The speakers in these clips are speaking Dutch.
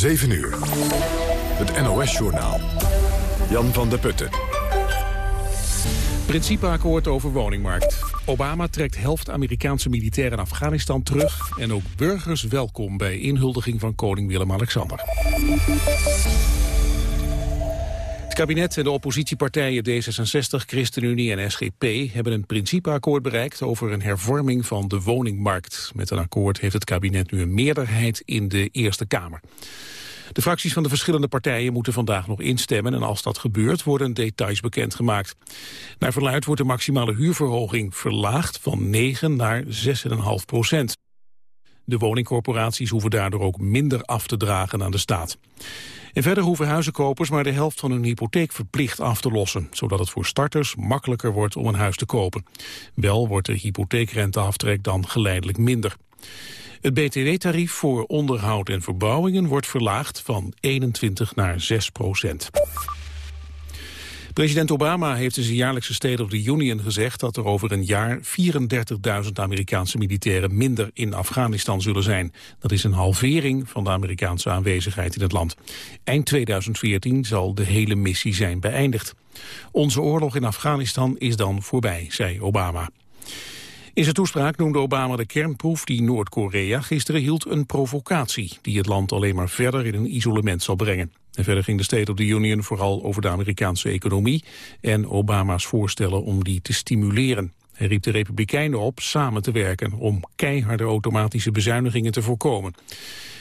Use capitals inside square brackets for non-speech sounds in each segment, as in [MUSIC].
7 uur. Het NOS-journaal. Jan van der Putten. Principeakkoord over woningmarkt. Obama trekt helft Amerikaanse militairen in Afghanistan terug... en ook burgers welkom bij inhuldiging van koning Willem-Alexander. Kabinet en de oppositiepartijen D66, ChristenUnie en SGP hebben een principeakkoord bereikt over een hervorming van de woningmarkt. Met een akkoord heeft het kabinet nu een meerderheid in de Eerste Kamer. De fracties van de verschillende partijen moeten vandaag nog instemmen en als dat gebeurt worden details bekendgemaakt. Naar verluid wordt de maximale huurverhoging verlaagd van 9 naar 6,5 procent. De woningcorporaties hoeven daardoor ook minder af te dragen aan de staat. En verder hoeven huizenkopers maar de helft van hun hypotheek verplicht af te lossen, zodat het voor starters makkelijker wordt om een huis te kopen. Wel wordt de hypotheekrenteaftrek dan geleidelijk minder. Het btw-tarief voor onderhoud en verbouwingen wordt verlaagd van 21 naar 6 procent. President Obama heeft in zijn jaarlijkse State of the Union gezegd dat er over een jaar 34.000 Amerikaanse militairen minder in Afghanistan zullen zijn. Dat is een halvering van de Amerikaanse aanwezigheid in het land. Eind 2014 zal de hele missie zijn beëindigd. Onze oorlog in Afghanistan is dan voorbij, zei Obama. In zijn toespraak noemde Obama de kernproef die Noord-Korea gisteren hield een provocatie die het land alleen maar verder in een isolement zal brengen. Verder ging de State of the Union vooral over de Amerikaanse economie en Obama's voorstellen om die te stimuleren. Hij riep de Republikeinen op samen te werken om keiharde automatische bezuinigingen te voorkomen.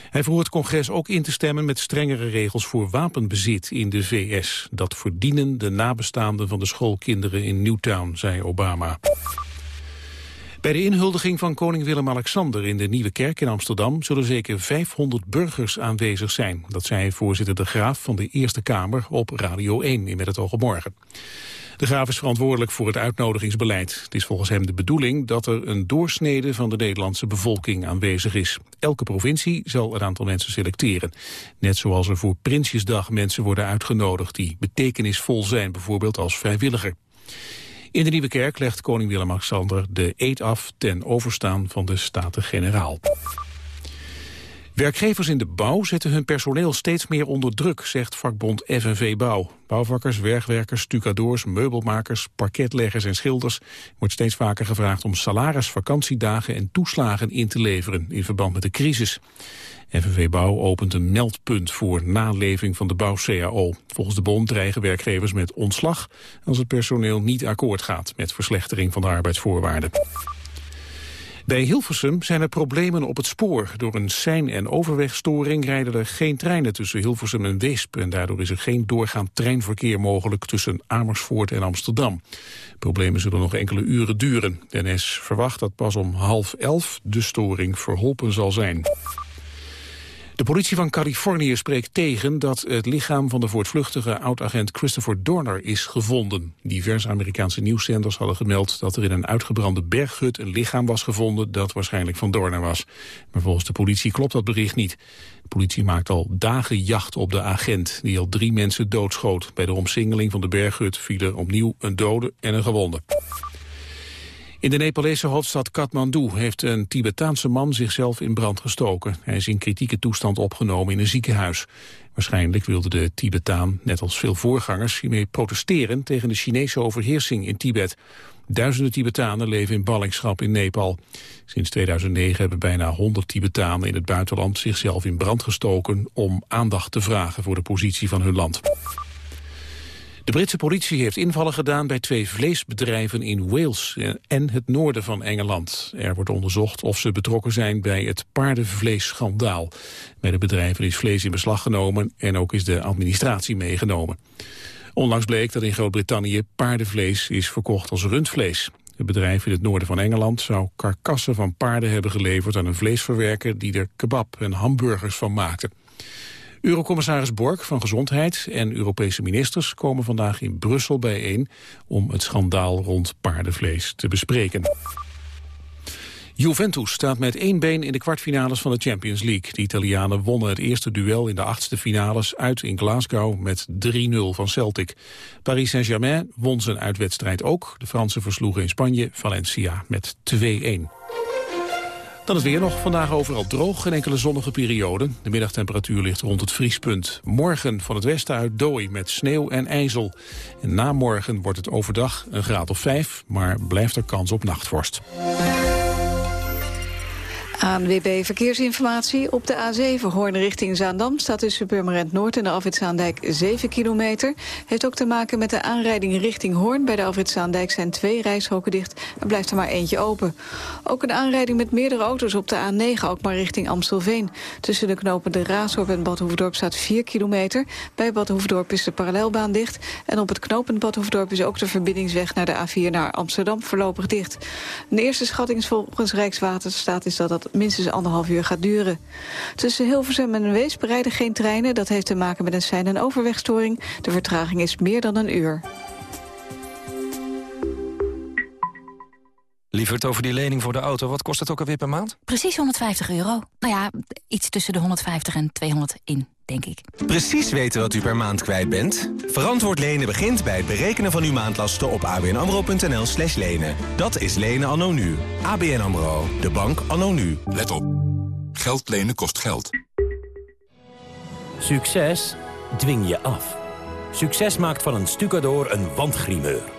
Hij vroeg het congres ook in te stemmen met strengere regels voor wapenbezit in de VS. Dat verdienen de nabestaanden van de schoolkinderen in Newtown, zei Obama. Bij de inhuldiging van koning Willem-Alexander in de Nieuwe Kerk in Amsterdam zullen zeker 500 burgers aanwezig zijn. Dat zei voorzitter De Graaf van de Eerste Kamer op Radio 1 in Met het Oog Morgen. De Graaf is verantwoordelijk voor het uitnodigingsbeleid. Het is volgens hem de bedoeling dat er een doorsnede van de Nederlandse bevolking aanwezig is. Elke provincie zal een aantal mensen selecteren. Net zoals er voor Prinsjesdag mensen worden uitgenodigd die betekenisvol zijn, bijvoorbeeld als vrijwilliger. In de Nieuwe Kerk legt koning Willem-Alexander de eed af ten overstaan van de Staten-Generaal. Werkgevers in de bouw zetten hun personeel steeds meer onder druk, zegt vakbond FNV Bouw. Bouwvakkers, werkwerkers, stucadoors, meubelmakers, parketleggers en schilders wordt steeds vaker gevraagd om salaris, vakantiedagen en toeslagen in te leveren in verband met de crisis. FNV Bouw opent een meldpunt voor naleving van de bouw-CAO. Volgens de bond dreigen werkgevers met ontslag als het personeel niet akkoord gaat met verslechtering van de arbeidsvoorwaarden. Bij Hilversum zijn er problemen op het spoor. Door een sein- en overwegstoring rijden er geen treinen tussen Hilversum en Weesp. En daardoor is er geen doorgaand treinverkeer mogelijk tussen Amersfoort en Amsterdam. Problemen zullen nog enkele uren duren. De NS verwacht dat pas om half elf de storing verholpen zal zijn. De politie van Californië spreekt tegen dat het lichaam van de voortvluchtige oud-agent Christopher Dorner is gevonden. Diverse Amerikaanse nieuwszenders hadden gemeld dat er in een uitgebrande berghut een lichaam was gevonden dat waarschijnlijk van Dorner was. Maar volgens de politie klopt dat bericht niet. De politie maakt al dagen jacht op de agent die al drie mensen doodschoot. Bij de omsingeling van de berghut vielen opnieuw een dode en een gewonde. In de Nepalese hoofdstad Kathmandu heeft een Tibetaanse man zichzelf in brand gestoken. Hij is in kritieke toestand opgenomen in een ziekenhuis. Waarschijnlijk wilde de Tibetaan, net als veel voorgangers, hiermee protesteren tegen de Chinese overheersing in Tibet. Duizenden Tibetanen leven in ballingschap in Nepal. Sinds 2009 hebben bijna 100 Tibetanen in het buitenland zichzelf in brand gestoken om aandacht te vragen voor de positie van hun land. De Britse politie heeft invallen gedaan bij twee vleesbedrijven in Wales en het noorden van Engeland. Er wordt onderzocht of ze betrokken zijn bij het paardenvleesschandaal. Bij de bedrijven is vlees in beslag genomen en ook is de administratie meegenomen. Onlangs bleek dat in Groot-Brittannië paardenvlees is verkocht als rundvlees. Het bedrijf in het noorden van Engeland zou karkassen van paarden hebben geleverd aan een vleesverwerker die er kebab en hamburgers van maakte. Eurocommissaris Borg van Gezondheid en Europese ministers komen vandaag in Brussel bijeen om het schandaal rond paardenvlees te bespreken. Juventus staat met één been in de kwartfinales van de Champions League. De Italianen wonnen het eerste duel in de achtste finales uit in Glasgow met 3-0 van Celtic. Paris Saint-Germain won zijn uitwedstrijd ook. De Fransen versloegen in Spanje Valencia met 2-1. Dan is weer nog vandaag overal droog en enkele zonnige perioden. De middagtemperatuur ligt rond het vriespunt. Morgen van het westen uit dooi met sneeuw en ijzel. En na morgen wordt het overdag een graad of 5, maar blijft er kans op nachtvorst. ANWB Verkeersinformatie. Op de A7 Hoorn richting Zaandam staat tussen Purmerend Noord en de Afritzaandijk 7 kilometer. Heeft ook te maken met de aanrijding richting Hoorn. Bij de Afritzaandijk zijn twee rijstroken dicht. Er blijft er maar eentje open. Ook een aanrijding met meerdere auto's op de A9, ook maar richting Amstelveen. Tussen de knopen de Raasdorp en Bad Hoefdorp staat 4 kilometer. Bij Bad Hoefdorp is de parallelbaan dicht. En op het knooppunt Bad Hoefdorp is ook de verbindingsweg naar de A4 naar Amsterdam voorlopig dicht. De eerste schatting volgens Rijkswaterstaat is dat dat minstens anderhalf uur gaat duren. Tussen Hilversum en Weesp rijden geen treinen. Dat heeft te maken met een sein- en overwegstoring. De vertraging is meer dan een uur. Lieverd, over die lening voor de auto, wat kost het ook alweer per maand? Precies 150 euro. Nou ja, iets tussen de 150 en 200 in, denk ik. Precies weten wat u per maand kwijt bent? Verantwoord lenen begint bij het berekenen van uw maandlasten op abnamro.nl slash lenen. Dat is lenen anno nu. ABN AMRO, de bank anno nu. Let op. Geld lenen kost geld. Succes dwing je af. Succes maakt van een stucador een wandgrimeur.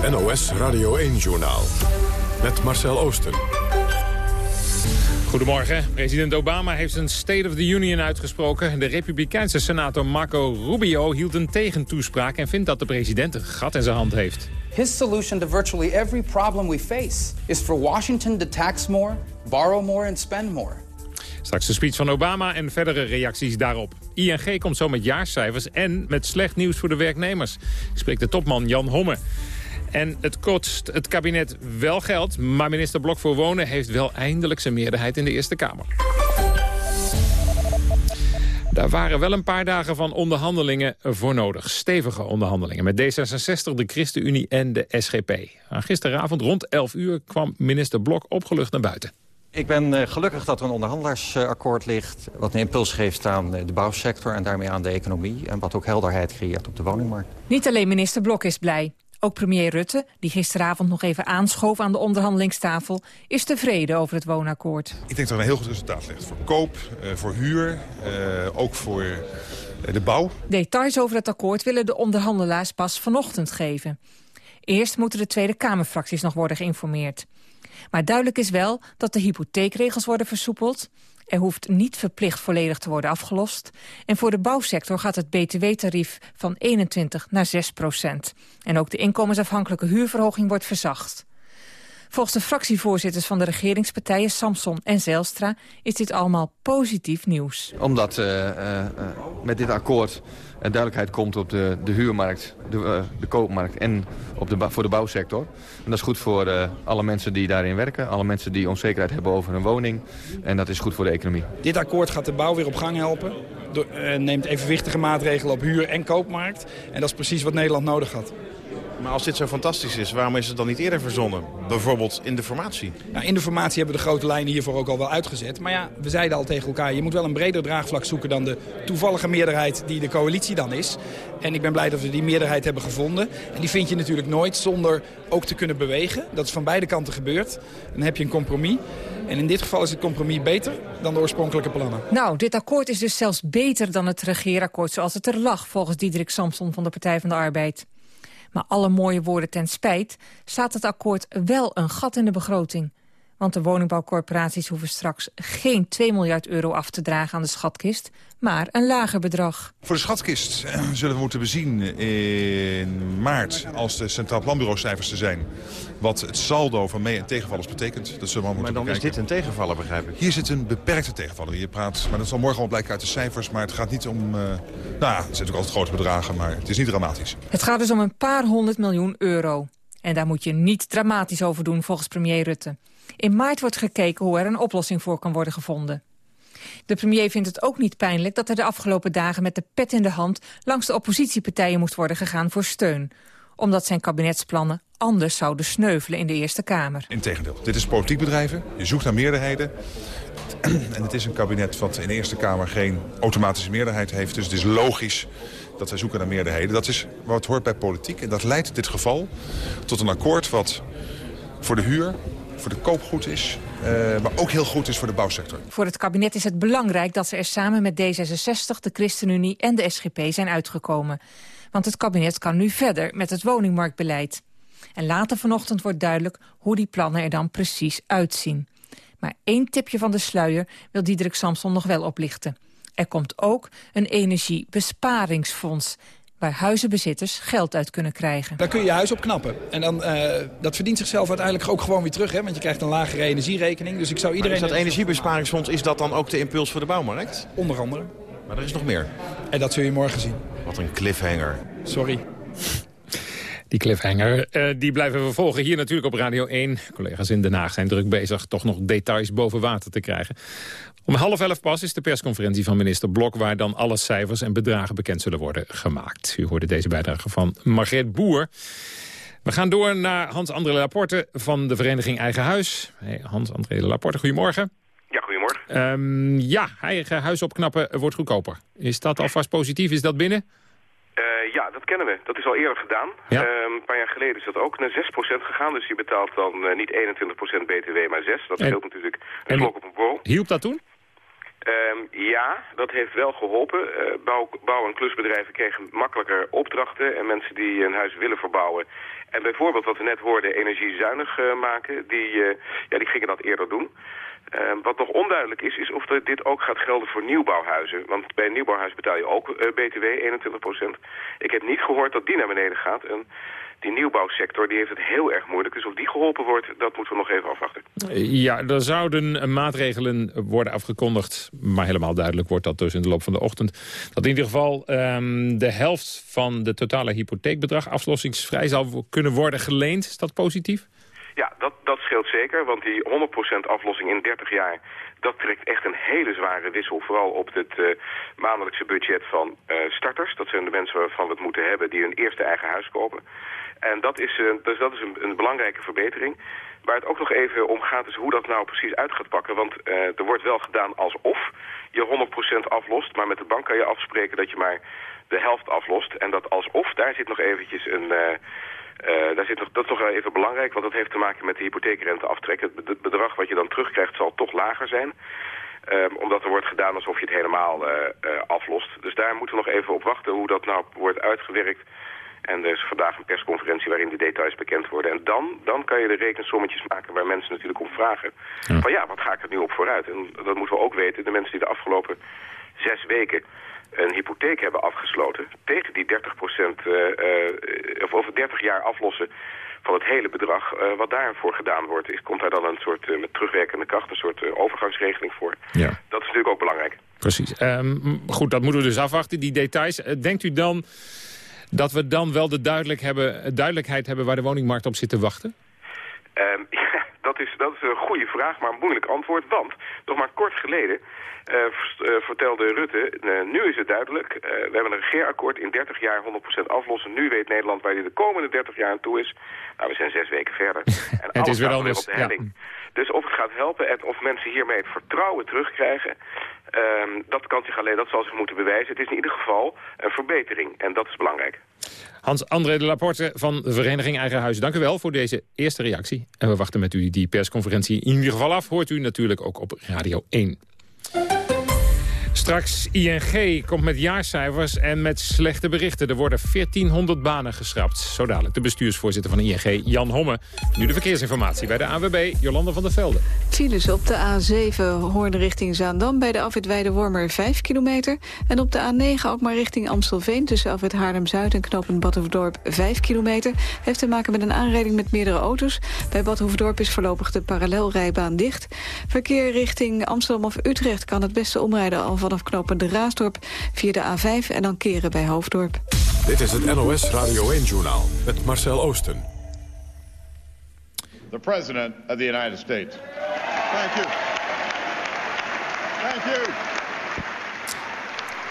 Het NOS Radio 1-journaal. Met Marcel Oosten. Goedemorgen. President Obama heeft een State of the Union uitgesproken. De republikeinse senator Marco Rubio hield een tegentoespraak... en vindt dat de president een gat in zijn hand heeft. His solution to virtually every problem we face... is for Washington to tax more, borrow more and spend more. Straks de speech van Obama en verdere reacties daarop. ING komt zo met jaarcijfers en met slecht nieuws voor de werknemers. Spreekt de topman Jan Homme. En het kost het kabinet wel geld, maar minister Blok voor Wonen... heeft wel eindelijk zijn meerderheid in de Eerste Kamer. Daar waren wel een paar dagen van onderhandelingen voor nodig. Stevige onderhandelingen met D66, de ChristenUnie en de SGP. gisteravond rond 11 uur kwam minister Blok opgelucht naar buiten. Ik ben uh, gelukkig dat er een onderhandelaarsakkoord ligt... wat een impuls geeft aan de bouwsector en daarmee aan de economie... en wat ook helderheid creëert op de woningmarkt. Niet alleen minister Blok is blij. Ook premier Rutte, die gisteravond nog even aanschoof aan de onderhandelingstafel... is tevreden over het woonakkoord. Ik denk dat er een heel goed resultaat ligt. Voor koop, uh, voor huur, uh, ook voor uh, de bouw. Details over het akkoord willen de onderhandelaars pas vanochtend geven. Eerst moeten de Tweede Kamerfracties nog worden geïnformeerd. Maar duidelijk is wel dat de hypotheekregels worden versoepeld... Er hoeft niet verplicht volledig te worden afgelost. En voor de bouwsector gaat het btw-tarief van 21 naar 6 procent. En ook de inkomensafhankelijke huurverhoging wordt verzacht. Volgens de fractievoorzitters van de regeringspartijen Samson en Zelstra is dit allemaal positief nieuws. Omdat uh, uh, met dit akkoord duidelijkheid komt op de, de huurmarkt, de, uh, de koopmarkt en op de, voor de bouwsector. En dat is goed voor uh, alle mensen die daarin werken, alle mensen die onzekerheid hebben over hun woning. En dat is goed voor de economie. Dit akkoord gaat de bouw weer op gang helpen. Door, uh, neemt evenwichtige maatregelen op huur- en koopmarkt. En dat is precies wat Nederland nodig had. Maar als dit zo fantastisch is, waarom is het dan niet eerder verzonnen? Bijvoorbeeld in de formatie. Nou, in de formatie hebben we de grote lijnen hiervoor ook al wel uitgezet. Maar ja, we zeiden al tegen elkaar, je moet wel een breder draagvlak zoeken dan de toevallige meerderheid die de coalitie dan is. En ik ben blij dat we die meerderheid hebben gevonden. En die vind je natuurlijk nooit zonder ook te kunnen bewegen. Dat is van beide kanten gebeurd. Dan heb je een compromis. En in dit geval is het compromis beter dan de oorspronkelijke plannen. Nou, dit akkoord is dus zelfs beter dan het regeerakkoord zoals het er lag... volgens Diederik Samson van de Partij van de Arbeid. Maar alle mooie woorden ten spijt staat het akkoord wel een gat in de begroting. Want de woningbouwcorporaties hoeven straks geen 2 miljard euro af te dragen aan de schatkist, maar een lager bedrag. Voor de schatkist eh, zullen we moeten bezien in maart, als de Centraal Planbureau cijfers te zijn, wat het saldo van mee- en tegenvallers betekent. Dat zullen we Maar dan is dit een tegenvaller, begrijp ik. Hier zit een beperkte tegenvaller. Je praat, maar dat zal morgen al blijken uit de cijfers. Maar het gaat niet om... Uh, nou ja, het zijn natuurlijk altijd grote bedragen, maar het is niet dramatisch. Het gaat dus om een paar honderd miljoen euro. En daar moet je niet dramatisch over doen, volgens premier Rutte. In maart wordt gekeken hoe er een oplossing voor kan worden gevonden. De premier vindt het ook niet pijnlijk dat er de afgelopen dagen met de pet in de hand langs de oppositiepartijen moest worden gegaan voor steun. Omdat zijn kabinetsplannen anders zouden sneuvelen in de Eerste Kamer. Integendeel, dit is politiek bedrijven. Je zoekt naar meerderheden. En het is een kabinet wat in de Eerste Kamer geen automatische meerderheid heeft. Dus het is logisch dat wij zoeken naar meerderheden. Dat is wat hoort bij politiek. En dat leidt in dit geval tot een akkoord wat voor de huur, voor de koop goed is, uh, maar ook heel goed is voor de bouwsector. Voor het kabinet is het belangrijk dat ze er samen met D66, de ChristenUnie en de SGP zijn uitgekomen. Want het kabinet kan nu verder met het woningmarktbeleid. En later vanochtend wordt duidelijk hoe die plannen er dan precies uitzien. Maar één tipje van de sluier wil Diederik Samson nog wel oplichten. Er komt ook een energiebesparingsfonds waar huizenbezitters geld uit kunnen krijgen. Daar kun je je huis op knappen. En dan, uh, dat verdient zichzelf uiteindelijk ook gewoon weer terug. Hè? Want je krijgt een lagere energierekening. Dus ik zou iedereen... Maar is dat energiebesparingsfonds, is dat dan ook de impuls voor de bouwmarkt? Onder andere. Maar er is nog meer. En dat zul je morgen zien. Wat een cliffhanger. Sorry. Die cliffhanger, uh, die blijven we volgen hier natuurlijk op Radio 1. Collega's in Den Haag zijn druk bezig toch nog details boven water te krijgen. Om half elf pas is de persconferentie van minister Blok... waar dan alle cijfers en bedragen bekend zullen worden gemaakt. U hoorde deze bijdrage van Margreet Boer. We gaan door naar Hans-André Laporte van de vereniging Eigen Huis. Hey, Hans-André Laporte, goedemorgen. Ja, goedemorgen. Um, ja, eigen huis opknappen wordt goedkoper. Is dat alvast positief? Is dat binnen? Uh, ja, dat kennen we. Dat is al eerder gedaan. Ja. Uh, een paar jaar geleden is dat ook naar 6% gegaan. Dus je betaalt dan uh, niet 21% btw, maar 6. Dat scheelt natuurlijk een slok op een borrel. Hielp dat toen? Um, ja, dat heeft wel geholpen. Uh, bouw, bouw- en klusbedrijven kregen makkelijker opdrachten en mensen die een huis willen verbouwen. En bijvoorbeeld wat we net hoorden, energiezuinig uh, maken, die, uh, ja, die gingen dat eerder doen. Uh, wat nog onduidelijk is, is of dit ook gaat gelden voor nieuwbouwhuizen. Want bij een nieuwbouwhuis betaal je ook BTW, 21%. Ik heb niet gehoord dat die naar beneden gaat. En die nieuwbouwsector die heeft het heel erg moeilijk. Dus of die geholpen wordt, dat moeten we nog even afwachten. Ja, er zouden maatregelen worden afgekondigd. Maar helemaal duidelijk wordt dat dus in de loop van de ochtend. Dat in ieder geval um, de helft van de totale hypotheekbedrag aflossingsvrij zal kunnen worden geleend. Is dat positief? Ja, dat, dat scheelt zeker, want die 100% aflossing in 30 jaar... dat trekt echt een hele zware wissel, vooral op het uh, maandelijkse budget van uh, starters. Dat zijn de mensen waarvan we het moeten hebben die hun eerste eigen huis kopen. En dat is, uh, dus dat is een, een belangrijke verbetering. Waar het ook nog even om gaat is hoe dat nou precies uit gaat pakken. Want er wordt wel gedaan alsof je 100% aflost, maar met de bank kan je afspreken dat je maar de helft aflost. En dat alsof, daar zit nog eventjes een... Uh, daar zit nog, dat is toch wel even belangrijk, want dat heeft te maken met de hypotheekrenteaftrek. Het bedrag wat je dan terugkrijgt zal toch lager zijn. Um, omdat er wordt gedaan alsof je het helemaal uh, uh, aflost. Dus daar moeten we nog even op wachten hoe dat nou wordt uitgewerkt. En er is vandaag een persconferentie waarin de details bekend worden. En dan, dan kan je de rekensommetjes maken waar mensen natuurlijk om vragen. Ja. Van ja, wat ga ik er nu op vooruit? En dat moeten we ook weten. De mensen die de afgelopen zes weken een hypotheek hebben afgesloten tegen die 30 procent, uh, uh, of over 30 jaar aflossen van het hele bedrag. Uh, wat daarvoor gedaan wordt, is, komt daar dan een soort, met terugwerkende kracht, een soort overgangsregeling voor. Ja. Dat is natuurlijk ook belangrijk. Precies. Um, goed, dat moeten we dus afwachten, die details. denkt u dan dat we dan wel de duidelijk hebben, duidelijkheid hebben waar de woningmarkt op zit te wachten? Um, [LAUGHS] ja, Dat is, dat is een goede vraag, maar een moeilijk antwoord. Want nog maar kort geleden vertelde Rutte, nu is het duidelijk. we hebben een regeerakkoord in 30 jaar 100% aflossen. Nu weet Nederland waar hij de komende 30 jaar aan toe is. Nou, we zijn zes weken verder. [LAUGHS] En het is weer anders. Op de helling. Dus of het gaat helpen en of mensen hiermee het vertrouwen terugkrijgen... Ehm, dat kan zich alleen, dat zal zich moeten bewijzen. Het is in ieder geval een verbetering en dat is belangrijk. Hans-André de Laporte van de Vereniging Eigen Huis, dank u wel voor deze eerste reactie. En we wachten met u die persconferentie in ieder geval af. Hoort u natuurlijk ook op Radio 1. Straks ING komt met jaarcijfers en met slechte berichten. Er worden 1400 banen geschrapt. Zo dadelijk de bestuursvoorzitter van ING, Jan Homme. Nu de verkeersinformatie bij de AWB, Jolanda van der Velde. Files op de A7 Hoorn richting Zaandam bij de afwit Wormer 5 kilometer. En op de A9 ook maar richting Amstelveen tussen afwit Haarlem-Zuid en knooppunt Badhoevedorp 5 kilometer. Heeft te maken met een aanrijding met meerdere auto's. Bij Badhoevedorp is voorlopig de parallelrijbaan dicht. Verkeer richting Amsterdam of Utrecht kan het beste omrijden al vanaf vanaf de Raasdorp via de A5 en dan keren bij Hoofddorp. Dit is het NOS Radio 1-journaal met Marcel Oosten. The President of the United States. Thank you. Thank you.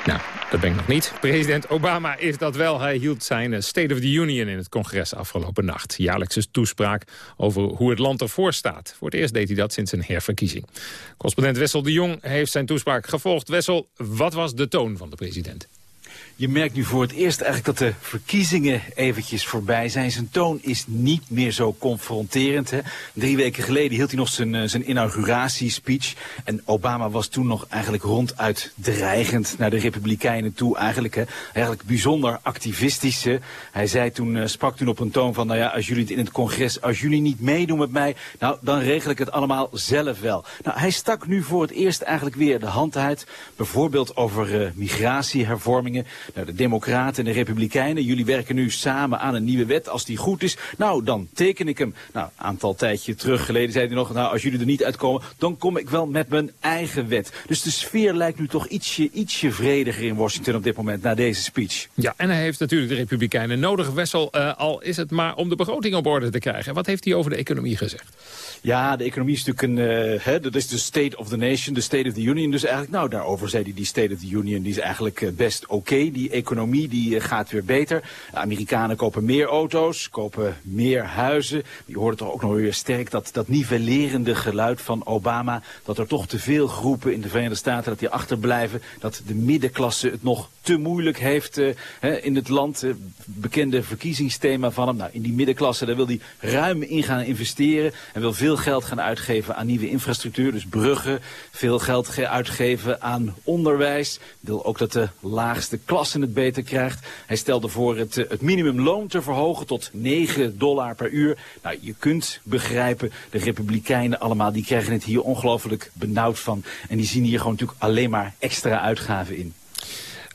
Nou, dat ben ik nog niet. President Obama is dat wel. Hij hield zijn eh, State of the Union in het congres afgelopen nacht. Jaarlijkse toespraak over hoe het land ervoor staat. Voor het eerst deed hij dat sinds een herverkiezing. Correspondent Wessel de Jong heeft zijn toespraak gevolgd. Wessel, wat was de toon van de president? Je merkt nu voor het eerst eigenlijk dat de verkiezingen eventjes voorbij zijn. Zijn toon is niet meer zo confronterend. Hè. Drie weken geleden hield hij nog zijn, uh, zijn inauguratiespeech. En Obama was toen nog eigenlijk ronduit dreigend naar de Republikeinen toe. Eigenlijk, hè. eigenlijk bijzonder activistisch. Hij zei toen, uh, sprak toen op een toon van, nou ja, als jullie het in het congres, als jullie niet meedoen met mij, nou, dan regel ik het allemaal zelf wel. Nou, hij stak nu voor het eerst eigenlijk weer de hand uit. Bijvoorbeeld over uh, migratiehervormingen. Nou, de Democraten en de Republikeinen, jullie werken nu samen aan een nieuwe wet. Als die goed is, nou, dan teken ik hem. Nou, een aantal tijdje terug geleden zei hij nog, nou, als jullie er niet uitkomen, dan kom ik wel met mijn eigen wet. Dus de sfeer lijkt nu toch ietsje, ietsje vrediger in Washington op dit moment, na deze speech. Ja, en hij heeft natuurlijk de Republikeinen nodig, Wessel, uh, al is het maar om de begroting op orde te krijgen. Wat heeft hij over de economie gezegd? Ja, de economie is natuurlijk een, uh, hè, dat is de State of the Nation, de State of the Union. Dus eigenlijk, nou, daarover zei hij, die State of the Union, die is eigenlijk uh, best oké. Die economie, die uh, gaat weer beter. De Amerikanen kopen meer auto's, kopen meer huizen. Je hoorde toch ook nog weer sterk dat, dat nivellerende geluid van Obama. Dat er toch te veel groepen in de Verenigde Staten, dat die achterblijven. Dat de middenklasse het nog te moeilijk heeft hè, in het land. bekende verkiezingsthema van hem. Nou, in die middenklasse, daar wil hij ruim in gaan investeren. En wil veel geld gaan uitgeven aan nieuwe infrastructuur, dus bruggen. Veel geld uitgeven aan onderwijs. Wil ook dat de laagste klasse het beter krijgt. Hij stelde voor het, het minimumloon te verhogen tot 9 dollar per uur. Nou, je kunt begrijpen, de republikeinen allemaal, die krijgen het hier ongelooflijk benauwd van. En die zien hier gewoon natuurlijk alleen maar extra uitgaven in.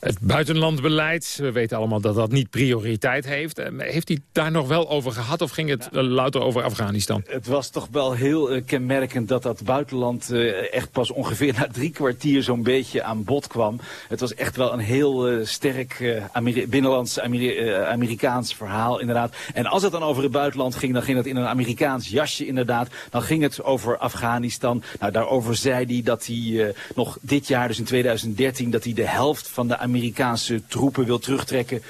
Het buitenlandbeleid, we weten allemaal dat dat niet prioriteit heeft. Eh, heeft hij daar nog wel over gehad of ging het ja. louter over Afghanistan? Het was toch wel heel uh, kenmerkend dat dat buitenland uh, echt pas ongeveer [LAUGHS] na drie kwartier zo'n beetje aan bod kwam. Het was echt wel een heel uh, sterk Ameri binnenlands Ameri Amerikaans verhaal inderdaad. En als het dan over het buitenland ging, dan ging het in een Amerikaans jasje inderdaad. Dan ging het over Afghanistan. Nou, daarover zei hij dat hij nog dit jaar, dus in 2013, dat hij de helft van de Amerikaanse troepen wil terugtrekken.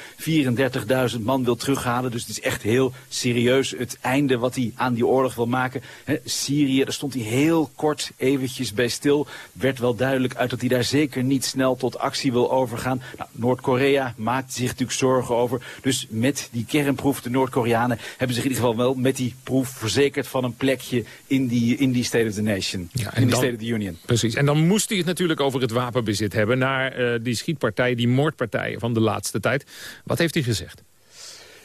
34.000 man wil terughalen. Dus het is echt heel serieus het einde wat hij aan die oorlog wil maken. He, Syrië, daar stond hij heel kort eventjes bij stil. Werd wel duidelijk uit dat hij daar zeker niet snel tot actie wil overgaan. Nou, Noord-Korea maakt zich natuurlijk zorgen over. Dus met die kernproef, de Noord-Koreanen hebben zich in ieder geval wel met die proef verzekerd van een plekje in die, in die State of the Nation. Ja, in die State of the Union. Precies. En dan moest hij het natuurlijk over het wapenbezit hebben. Naar uh, die schietpartij die moordpartijen van de laatste tijd. Wat heeft hij gezegd?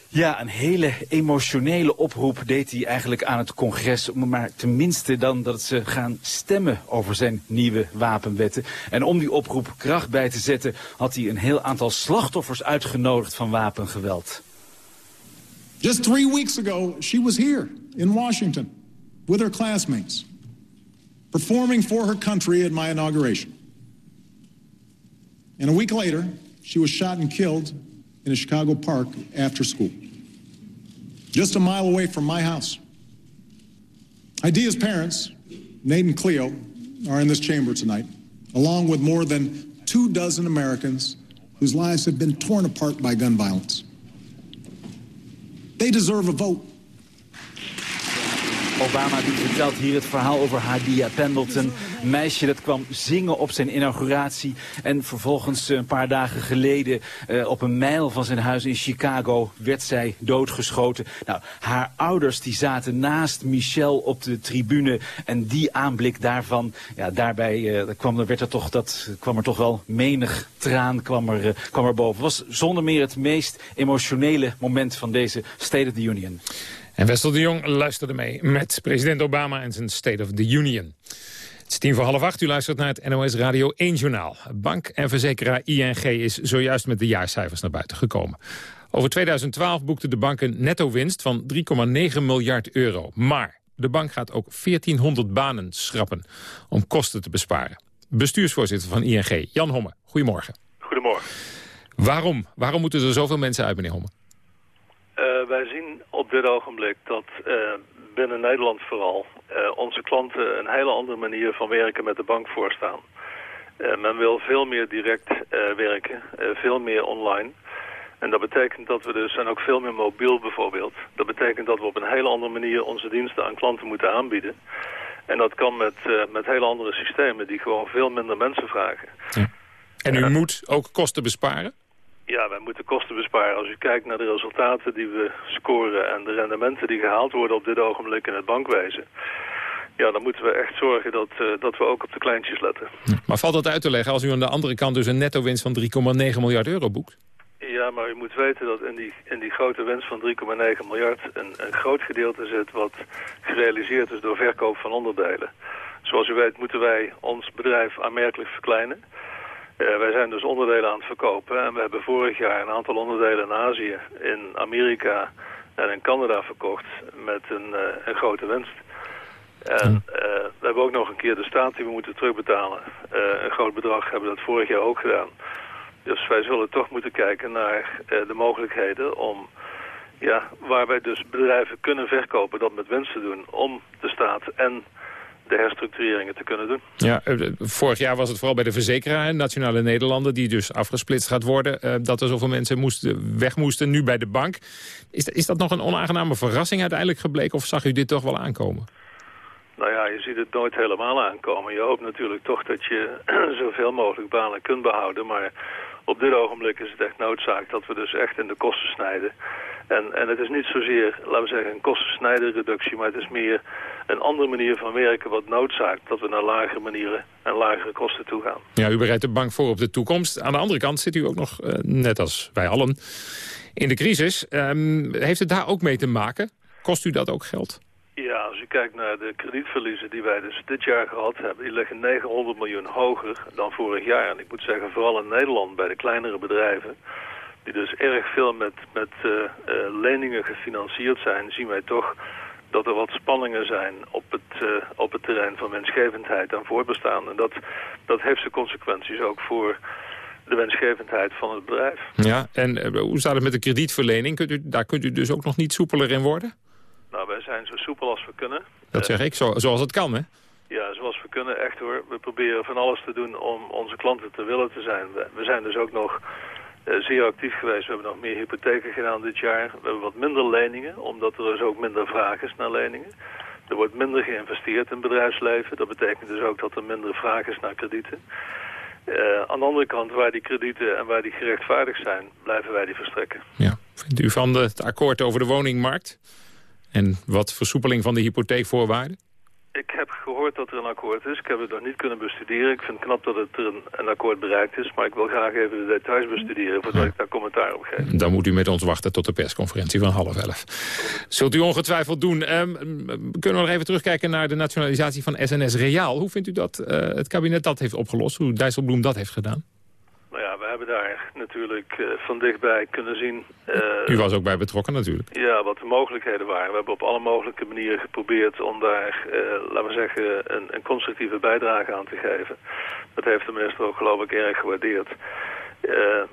Ja, een hele emotionele oproep deed hij eigenlijk aan het congres. Maar tenminste dan dat ze gaan stemmen over zijn nieuwe wapenwetten. En om die oproep kracht bij te zetten had hij een heel aantal slachtoffers uitgenodigd van wapengeweld. Just three weeks ago, she was here in Washington with her classmates. Performing for her country at my inauguration. And a week later, she was shot and killed in a Chicago park after school, just a mile away from my house. Idea's parents, Nate and Cleo, are in this chamber tonight, along with more than two dozen Americans whose lives have been torn apart by gun violence. They deserve a vote. Obama die vertelt hier het verhaal over Hadia Pendleton. Meisje dat kwam zingen op zijn inauguratie. En vervolgens een paar dagen geleden uh, op een mijl van zijn huis in Chicago werd zij doodgeschoten. Nou, haar ouders die zaten naast Michelle op de tribune. En die aanblik daarvan, ja, daarbij uh, kwam, er, werd er toch, dat, kwam er toch wel menig traan kwam er, kwam er boven. Was zonder meer het meest emotionele moment van deze State of the Union. En Wessel de Jong luisterde mee met president Obama en zijn State of the Union. Het is tien voor half acht. U luistert naar het NOS Radio 1 Journaal. Bank en verzekeraar ING is zojuist met de jaarcijfers naar buiten gekomen. Over 2012 boekte de bank een netto-winst van 3,9 miljard euro. Maar de bank gaat ook 1400 banen schrappen om kosten te besparen. Bestuursvoorzitter van ING, Jan Homme. Goedemorgen. Goedemorgen. Waarom? Waarom moeten er zoveel mensen uit, meneer Homme? Uh, wij zien op dit ogenblik dat uh, binnen Nederland vooral uh, onze klanten een hele andere manier van werken met de bank voorstaan. men wil veel meer direct werken, veel meer online. En dat betekent dat we dus, en ook veel meer mobiel bijvoorbeeld, dat betekent dat we op een hele andere manier onze diensten aan klanten moeten aanbieden. En dat kan met, met hele andere systemen die gewoon veel minder mensen vragen. Ja. En u moet ook kosten besparen? Ja, wij moeten kosten besparen. Als u kijkt naar de resultaten die we scoren en de rendementen die gehaald worden op dit ogenblik in het bankwezen. Ja, dan moeten we echt zorgen dat, uh, dat we ook op de kleintjes letten. Maar valt dat uit te leggen als u aan de andere kant dus een netto-winst van 3,9 miljard euro boekt? Ja, maar u moet weten dat in die, in die grote winst van 3,9 miljard een, een groot gedeelte zit wat gerealiseerd is door verkoop van onderdelen. Zoals u weet moeten wij ons bedrijf aanmerkelijk verkleinen. Uh, wij zijn dus onderdelen aan het verkopen en we hebben vorig jaar een aantal onderdelen in Azië, in Amerika en in Canada verkocht met een, uh, een grote winst. En uh, we hebben ook nog een keer de staat die we moeten terugbetalen. een groot bedrag hebben we dat vorig jaar ook gedaan. Dus wij zullen toch moeten kijken naar de mogelijkheden om, ja, waar wij dus bedrijven kunnen verkopen, dat met winst te doen, om de staat en de herstructureringen te kunnen doen. Ja, eh, vorig jaar was het vooral bij de verzekeraar, Nationale Nederlanden... die dus afgesplitst gaat worden, uh, dat er zoveel mensen moesten, weg moesten. Nu bij de bank. Is, is dat nog een onaangename verrassing uiteindelijk gebleken... of zag u dit toch wel aankomen? Nou ja, je ziet het nooit helemaal aankomen. Je hoopt natuurlijk toch dat je [CLEARS THROAT] zoveel mogelijk banen kunt behouden. Maar op dit ogenblik is het echt noodzaak dat we dus echt in de kosten snijden. En, en het is niet zozeer, laten we zeggen, een kostensnijdenreductie, maar het is meer een andere manier van werken wat noodzaakt dat we naar lagere manieren en lagere kosten toe gaan. Ja, u bereidt de bank voor op de toekomst. Aan de andere kant zit u ook nog, uh, net als wij allen, in de crisis. Um, heeft het daar ook mee te maken? Kost u dat ook geld? Als u kijkt naar de kredietverliezen die wij dus dit jaar gehad hebben... die liggen 900 miljoen hoger dan vorig jaar. En ik moet zeggen, vooral in Nederland bij de kleinere bedrijven... die dus erg veel met, met uh, uh, leningen gefinancierd zijn... zien wij toch dat er wat spanningen zijn op het, uh, op het terrein van wensgevendheid en voorbestaan. En dat, dat heeft zijn consequenties ook voor de wensgevendheid van het bedrijf. Ja, en hoe staat het met de kredietverlening? Kunt u, daar kunt u dus ook nog niet soepeler in worden? Nou, wij zijn zo soepel als we kunnen. Dat zeg ik, zo, zoals het kan, hè? Ja, zoals we kunnen, echt hoor. We proberen van alles te doen om onze klanten te willen te zijn. We, zijn dus ook nog uh, zeer actief geweest. We hebben nog meer hypotheken gedaan dit jaar. We hebben wat minder leningen, omdat er dus ook minder vraag is naar leningen. Er wordt minder geïnvesteerd in het bedrijfsleven. Dat betekent dus ook dat er minder vraag is naar kredieten. Uh, aan de andere kant, waar die kredieten en waar die gerechtvaardigd zijn, blijven wij die verstrekken. Ja. Vindt u van de, het akkoord over de woningmarkt en wat versoepeling van de hypotheekvoorwaarden? Ik heb gehoord dat er een akkoord is. Ik heb het nog niet kunnen bestuderen. Ik vind het knap dat het er een, een akkoord bereikt is. Maar ik wil graag even de details bestuderen voordat ja. ik daar commentaar op geef. Dan moet u met ons wachten tot de persconferentie van half elf. Zult u ongetwijfeld doen. Um, kunnen we nog even terugkijken naar de nationalisatie van SNS Reaal. Hoe vindt u dat uh, het kabinet dat heeft opgelost? Hoe Dijsselbloem dat heeft gedaan? Nou ja, we hebben daar natuurlijk uh, van dichtbij kunnen zien... Uh, U was ook bij betrokken natuurlijk. Ja, wat de mogelijkheden waren. We hebben op alle mogelijke manieren geprobeerd om daar, uh, laten we zeggen, een, een, constructieve bijdrage aan te geven. Dat heeft de minister ook geloof ik erg gewaardeerd.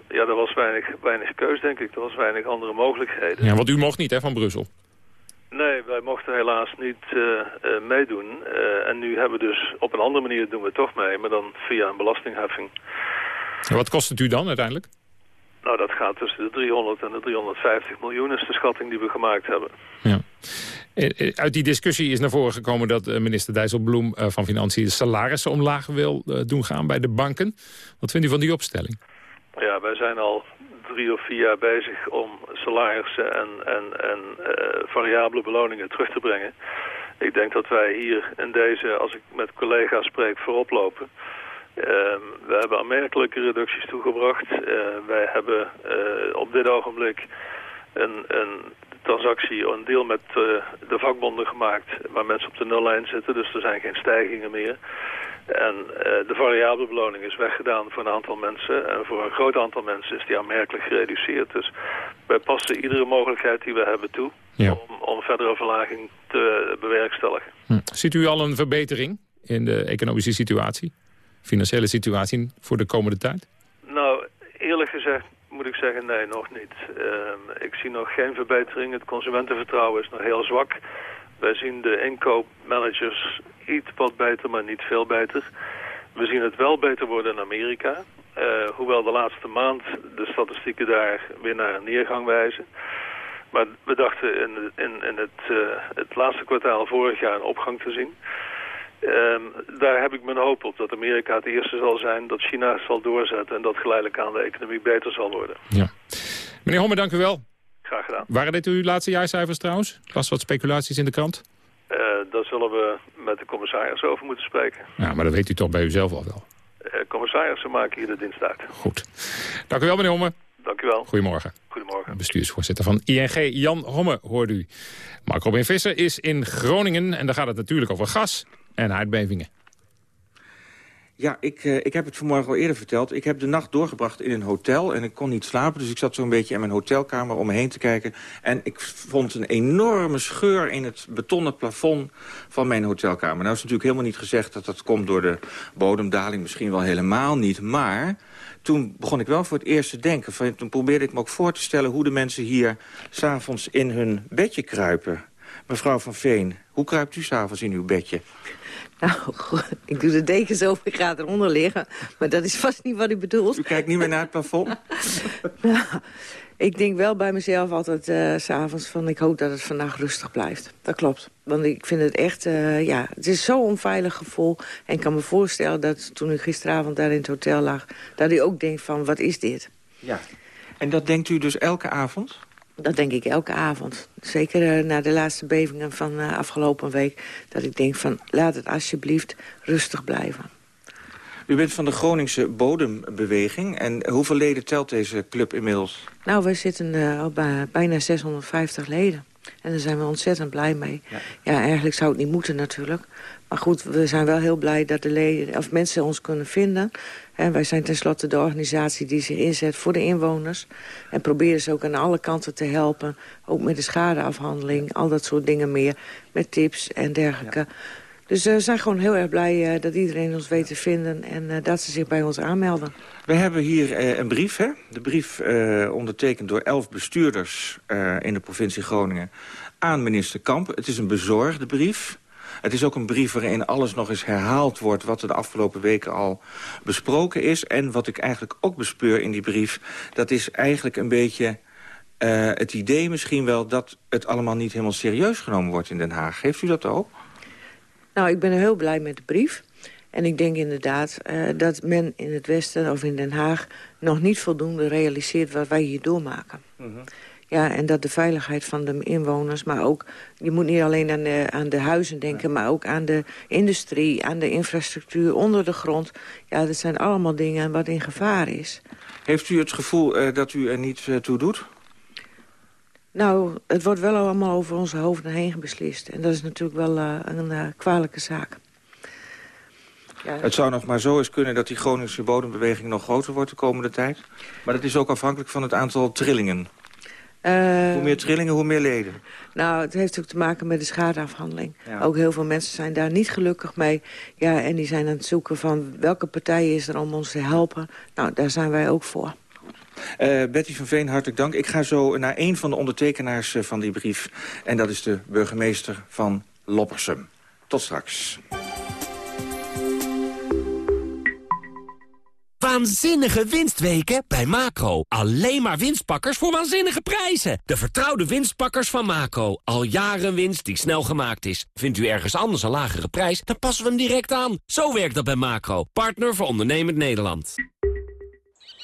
ja, er was weinig, weinig keus denk ik. Er was weinig andere mogelijkheden. Ja, want u mocht niet hè, van Brussel. Nee, wij mochten helaas niet uh, uh, meedoen. Uh, en nu hebben we dus op een andere manier doen we toch mee, maar dan via een belastingheffing. En wat kost het u dan uiteindelijk? Nou, dat gaat tussen de 300 en de 350 miljoen is de schatting die we gemaakt hebben. Ja. Uit die discussie is naar voren gekomen dat minister Dijsselbloem van Financiën salarissen omlaag wil doen gaan bij de banken. Wat vindt u van die opstelling? Ja, wij zijn al drie of vier jaar bezig om salarissen en, en, en uh, variabele beloningen terug te brengen. Ik denk dat wij hier in deze, als ik met collega's spreek, voorop lopen. Uh, we hebben aanmerkelijke reducties toegebracht. Uh, wij hebben op dit ogenblik een, een transactie, een deal met de vakbonden gemaakt... waar mensen op de nullijn zitten, dus er zijn geen stijgingen meer. En uh, de variabele beloning is weggedaan voor een aantal mensen. En voor een groot aantal mensen is die aanmerkelijk gereduceerd. Dus wij passen iedere mogelijkheid die we hebben toe... Om, om verdere verlaging te bewerkstelligen. Hm. Ziet u al een verbetering in de economische situatie? Financiële situatie voor de komende tijd? Nou, eerlijk gezegd moet ik zeggen, nee, nog niet. Uh, ik zie nog geen verbetering. Het consumentenvertrouwen is nog heel zwak. Wij zien de inkoopmanagers iets wat beter, maar niet veel beter. We zien het wel beter worden in Amerika. Uh, hoewel de laatste maand de statistieken daar weer naar een neergang wijzen. Maar we dachten in, in, in het, uh, het laatste kwartaal vorig jaar een opgang te zien. Uh, daar heb ik mijn hoop op dat Amerika het eerste zal zijn, dat China zal doorzetten en dat geleidelijk aan de economie beter zal worden. Ja. Meneer Homme, dank u wel. Graag gedaan. Waren dit uw laatste jaarcijfers trouwens? Was wat speculaties in de krant? Uh, daar zullen we met de commissaris over moeten spreken. Ja, maar dat weet u toch bij uzelf al wel? Uh, commissarissen maken hier de dienst uit. Goed. Dank u wel, meneer Homme. Dank u wel. Goedemorgen. Goedemorgen. Bestuursvoorzitter van ING, Jan Homme, hoorde u. Mark Robin Visser is in Groningen en daar gaat het natuurlijk over gas en aardbevingen. Ja, ik, uh, ik heb het vanmorgen al eerder verteld. Ik heb de nacht doorgebracht in een hotel en ik kon niet slapen. Dus ik zat zo'n beetje in mijn hotelkamer om me heen te kijken. En ik vond een enorme scheur in het betonnen plafond van mijn hotelkamer. Nou is natuurlijk helemaal niet gezegd dat dat komt door de bodemdaling. Misschien wel helemaal niet. Maar toen begon ik wel voor het eerst te denken. Van, toen probeerde ik me ook voor te stellen hoe de mensen hier s'avonds in hun bedje kruipen. Mevrouw van Veen, hoe kruipt u s'avonds in uw bedje? Nou, [LAUGHS] ik doe de dekens over, ik ga eronder liggen. Maar dat is vast niet wat u bedoelt. U kijkt niet meer naar het plafond? [LAUGHS] nou, ik denk wel bij mezelf altijd uh, s'avonds van... ik hoop dat het vandaag rustig blijft. Dat klopt. Want ik vind het echt, uh, ja, het is zo'n onveilig gevoel. En ik kan me voorstellen dat toen u gisteravond daar in het hotel lag... dat u ook denkt van, wat is dit? Ja. En dat denkt u dus elke avond? Dat denk ik elke avond. Zeker uh, na de laatste bevingen van uh, afgelopen week. Dat ik denk van, laat het alsjeblieft rustig blijven. U bent van de Groningse Bodembeweging. En hoeveel leden telt deze club inmiddels? Nou, we zitten uh, op bijna 650 leden. En daar zijn we ontzettend blij mee. Ja. ja, eigenlijk zou het niet moeten natuurlijk. Maar goed, we zijn wel heel blij dat de leden, of mensen ons kunnen vinden. En wij zijn tenslotte de organisatie die zich inzet voor de inwoners. En proberen ze ook aan alle kanten te helpen. Ook met de schadeafhandeling, al dat soort dingen meer. Met tips en dergelijke. Ja. Dus we zijn gewoon heel erg blij uh, dat iedereen ons weet te vinden... en uh, dat ze zich bij ons aanmelden. We hebben hier een brief, hè? De brief ondertekend door elf bestuurders in de provincie Groningen... aan minister Kamp. Het is een bezorgde brief. Het is ook een brief waarin alles nog eens herhaald wordt... wat er de afgelopen weken al besproken is. En wat ik eigenlijk ook bespeur in die brief... dat is eigenlijk een beetje... Uh, het idee misschien wel dat het allemaal niet helemaal serieus genomen wordt in Den Haag. Heeft u dat ook? Nou, ik ben heel blij met de brief. En ik denk inderdaad uh, dat men in het Westen of in Den Haag... nog niet voldoende realiseert wat wij hier doormaken. -hmm. Ja, en dat de veiligheid van de inwoners, maar ook... je moet niet alleen aan de, aan de huizen denken, ja. maar ook aan de industrie... aan de infrastructuur onder de grond. Ja, dat zijn allemaal dingen wat in gevaar is. Heeft u het gevoel uh, dat u er niet uh, toe doet? Nou, het wordt wel allemaal over onze hoofden heen beslist. En dat is natuurlijk wel uh, een kwalijke zaak. Ja. Het zou nog maar zo eens kunnen dat die Groningse bodembeweging nog groter wordt de komende tijd. Maar dat is ook afhankelijk van het aantal trillingen. Uh, hoe meer trillingen, hoe meer leden. Nou, het heeft ook te maken met de schadeafhandeling. Ja. Ook heel veel mensen zijn daar niet gelukkig mee. Ja, en die zijn aan het zoeken van welke partij is er om ons te helpen. Nou, daar zijn wij ook voor. Uh, Betty van Veen, hartelijk dank. Ik ga zo naar een van de ondertekenaars van die brief. En dat is de burgemeester van Loppersum. Tot straks. Waanzinnige winstweken bij Macro. Alleen maar winstpakkers voor waanzinnige prijzen. De vertrouwde winstpakkers van Macro. Al jaren winst die snel gemaakt is. Vindt u ergens anders een lagere prijs, dan passen we hem direct aan. Zo werkt dat bij Macro. Partner voor ondernemend Nederland.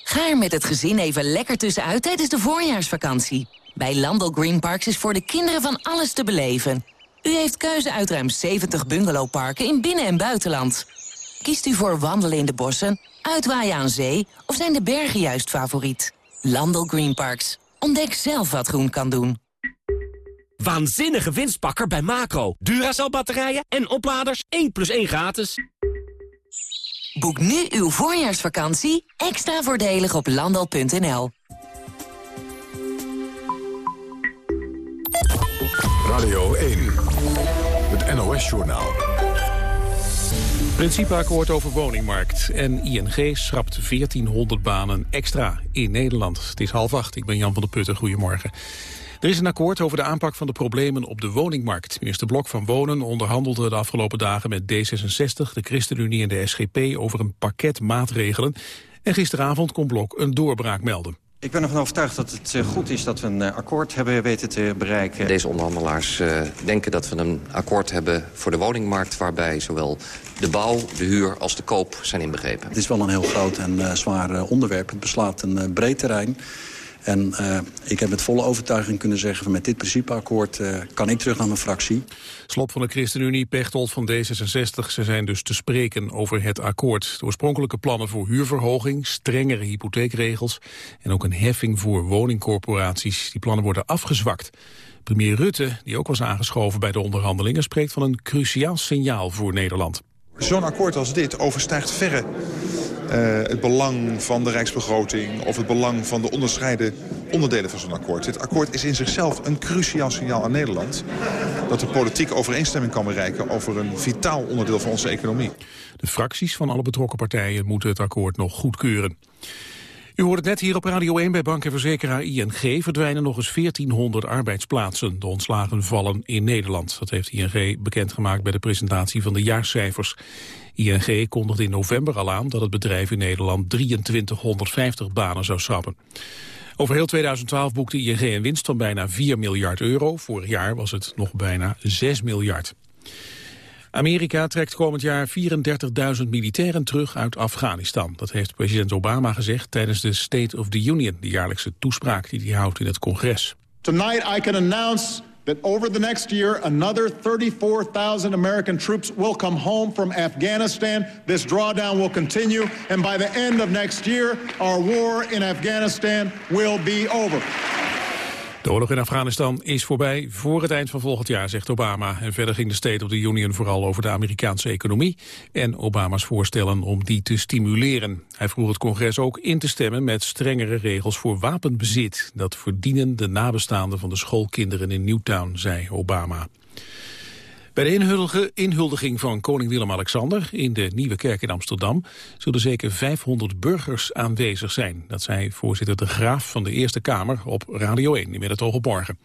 Ga er met het gezin even lekker tussenuit tijdens de voorjaarsvakantie. Bij Landel Green Parks is voor de kinderen van alles te beleven. U heeft keuze uit ruim 70 bungalowparken in binnen- en buitenland. Kiest u voor wandelen in de bossen, uitwaaien aan zee... of zijn de bergen juist favoriet? Landel Green Parks. Ontdek zelf wat groen kan doen. Waanzinnige winstpakker bij Macro. Duracell batterijen en opladers 1 plus 1 gratis. Boek nu uw voorjaarsvakantie extra voordelig op landal.nl. Radio 1, het NOS-journaal. Principeakkoord over woningmarkt. En ING schrapt 1400 banen extra in Nederland. Het is half acht. Ik ben Jan van der Putten. Goedemorgen. Er is een akkoord over de aanpak van de problemen op de woningmarkt. Minister Blok van Wonen onderhandelde de afgelopen dagen met D66, de ChristenUnie en de SGP over een pakket maatregelen. En gisteravond kon Blok een doorbraak melden. Ik ben ervan overtuigd dat het eh, goed is dat we een eh, akkoord hebben weten te bereiken. Deze onderhandelaars uh, denken dat we een akkoord hebben voor de woningmarkt... waarbij zowel de bouw, de huur als de koop zijn inbegrepen. Het is wel een heel groot en uh, zwaar onderwerp. Het beslaat een breed terrein. En uh, ik heb met volle overtuiging kunnen zeggen... van met dit principeakkoord uh, kan ik terug naar mijn fractie. Slop van de ChristenUnie, Pechtold van D66. Ze zijn dus te spreken over het akkoord. De oorspronkelijke plannen voor huurverhoging, strengere hypotheekregels... en ook een heffing voor woningcorporaties. Die plannen worden afgezwakt. Premier Rutte, die ook was aangeschoven bij de onderhandelingen... spreekt van een cruciaal signaal voor Nederland. Zo'n akkoord als dit overstijgt verre uh, het belang van de rijksbegroting... of het belang van de onderscheiden onderdelen van zo'n akkoord. Dit akkoord is in zichzelf een cruciaal signaal aan Nederland... dat de politiek overeenstemming kan bereiken over een vitaal onderdeel van onze economie. De fracties van alle betrokken partijen moeten het akkoord nog goedkeuren. U hoort het net hier op Radio 1 bij bank en verzekeraar ING verdwijnen nog eens 1400 arbeidsplaatsen. De ontslagen vallen in Nederland. Dat heeft ING bekendgemaakt bij de presentatie van de jaarcijfers. ING kondigde in november al aan dat het bedrijf in Nederland 2350 banen zou schrappen. Over heel 2012 boekte ING een winst van bijna 4 miljard euro. Vorig jaar was het nog bijna 6 miljard. Amerika trekt komend jaar 34.000 militairen terug uit Afghanistan. Dat heeft president Obama gezegd tijdens de State of the Union, de jaarlijkse toespraak die hij houdt in het congres. Tonight I can announce that over the next year another 34,000 American troops will come home from Afghanistan. This drawdown will continue and by the end of next year our war in Afghanistan will be over. De oorlog in Afghanistan is voorbij voor het eind van volgend jaar, zegt Obama. En verder ging de State of the Union vooral over de Amerikaanse economie... en Obama's voorstellen om die te stimuleren. Hij vroeg het congres ook in te stemmen met strengere regels voor wapenbezit. Dat verdienen de nabestaanden van de schoolkinderen in Newtown, zei Obama. Bij de inhuldiging van koning Willem-Alexander in de Nieuwe Kerk in Amsterdam zullen zeker 500 burgers aanwezig zijn. Dat zei voorzitter De Graaf van de Eerste Kamer op Radio 1 in Morgen.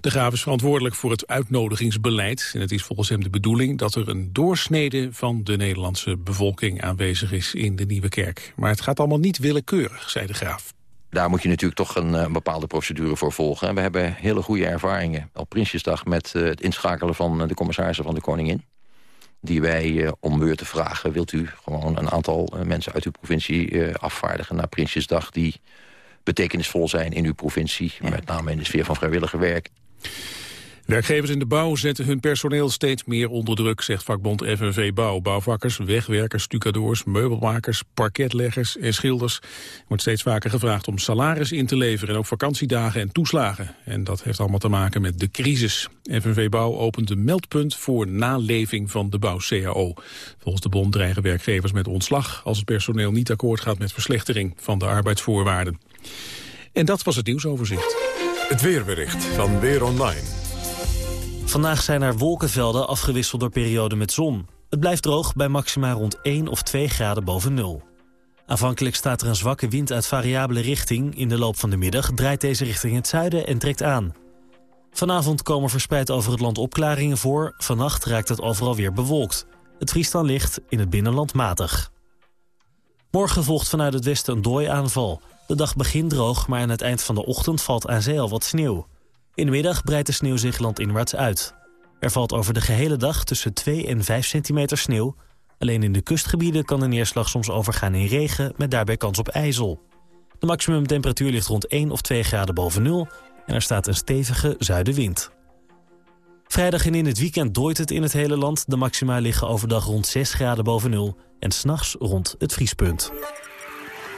De Graaf is verantwoordelijk voor het uitnodigingsbeleid. En het is volgens hem de bedoeling dat er een doorsnede van de Nederlandse bevolking aanwezig is in de Nieuwe Kerk. Maar het gaat allemaal niet willekeurig, zei De Graaf. Daar moet je natuurlijk toch een, een, bepaalde procedure voor volgen. En we hebben hele goede ervaringen op Prinsjesdag... met uh, het inschakelen van de commissarissen van de Koningin. Die wij uh, om beurt te vragen... wilt u gewoon een aantal uh, mensen uit uw provincie afvaardigen naar Prinsjesdag... die betekenisvol zijn in uw provincie. Ja. Met name in de sfeer van vrijwilliger werk. Werkgevers in de bouw zetten hun personeel steeds meer onder druk, zegt vakbond FNV Bouw. Bouwvakkers, wegwerkers, stucadoors, meubelmakers, parketleggers en schilders. Er wordt steeds vaker gevraagd om salaris in te leveren en ook vakantiedagen en toeslagen. En dat heeft allemaal te maken met de crisis. FNV Bouw opent een meldpunt voor naleving van de bouw-CAO. Volgens de bond dreigen werkgevers met ontslag als het personeel niet akkoord gaat met verslechtering van de arbeidsvoorwaarden. En dat was het nieuwsoverzicht. Het weerbericht van Weer Online. Vandaag zijn er wolkenvelden afgewisseld door perioden met zon. Het blijft droog bij maxima rond 1 of 2 graden boven nul. Aanvankelijk staat er een zwakke wind uit variabele richting. In de loop van de middag draait deze richting het zuiden en trekt aan. Vanavond komen verspreid over het land opklaringen voor. Vannacht raakt het overal weer bewolkt. Het vriest dan licht, in het binnenland matig. Morgen volgt vanuit het westen een dooiaanval. De dag begint droog, maar aan het eind van de ochtend valt aan zee al wat sneeuw. In de middag breidt de sneeuw zich landinwaarts uit. Er valt over de gehele dag tussen 2 en 5 centimeter sneeuw. Alleen in de kustgebieden kan de neerslag soms overgaan in regen... met daarbij kans op ijzel. De maximumtemperatuur ligt rond 1 of 2 graden boven nul... en er staat een stevige zuidenwind. Vrijdag en in het weekend dooit het in het hele land. De maxima liggen overdag rond 6 graden boven nul... en s'nachts rond het vriespunt.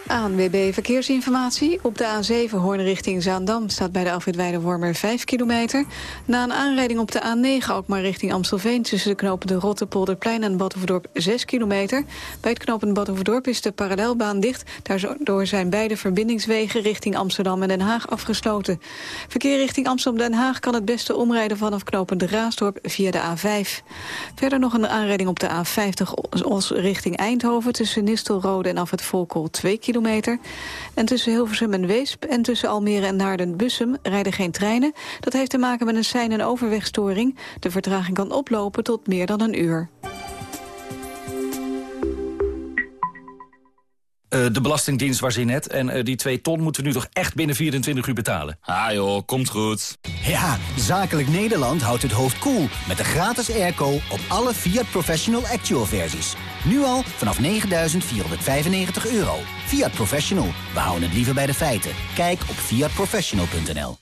ANWB Verkeersinformatie. Op de A7 Hoorn richting Zaandam staat bij de afrit Wormer 5 kilometer. Na een aanrijding op de A9 ook maar richting Amstelveen... tussen de knopen de Rotterpolderplein en Battenverdorp 6 kilometer. Bij het knooppunt Battenverdorp is de parallelbaan dicht. Daardoor zijn beide verbindingswegen richting Amsterdam en Den Haag afgesloten. Verkeer richting Amsterdam-Den Haag kan het beste omrijden... vanaf knooppunt de Raasdorp via de A5. Verder nog een aanrijding op de A50 Os richting Eindhoven... tussen Nistelrode en af het Volkel 2 kilometer kilometer. En tussen Hilversum en Weesp en tussen Almere en Naarden-Bussum rijden geen treinen. Dat heeft te maken met een sein- en overwegstoring. De vertraging kan oplopen tot meer dan een uur. Uh, de Belastingdienst was in net. En uh, die 2 ton moeten we nu toch echt binnen 24 uur betalen. Ah joh, komt goed. Ja, Zakelijk Nederland houdt het hoofd koel cool met de gratis airco op alle Fiat Professional Actual versies. Nu al vanaf 9.495 euro. Fiat Professional, we houden het liever bij de feiten. Kijk op fiatprofessional.nl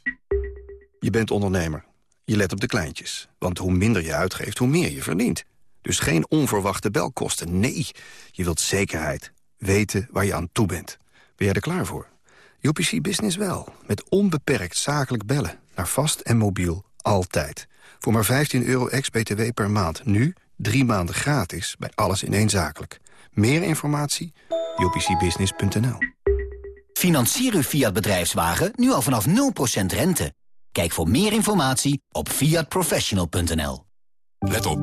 Je bent ondernemer. Je let op de kleintjes. Want hoe minder je uitgeeft, hoe meer je verdient. Dus geen onverwachte belkosten. Nee, je wilt zekerheid weten waar je aan toe bent. Ben jij er klaar voor? UPC Business wel. Met onbeperkt zakelijk bellen. Naar vast en mobiel. Altijd. Voor maar 15 euro ex-BTW per maand. Nu drie maanden gratis bij alles in één zakelijk. Meer informatie? upcbusiness.nl Financier uw Fiat bedrijfswagen nu al vanaf 0% rente. Kijk voor meer informatie op fiatprofessional.nl. Let op.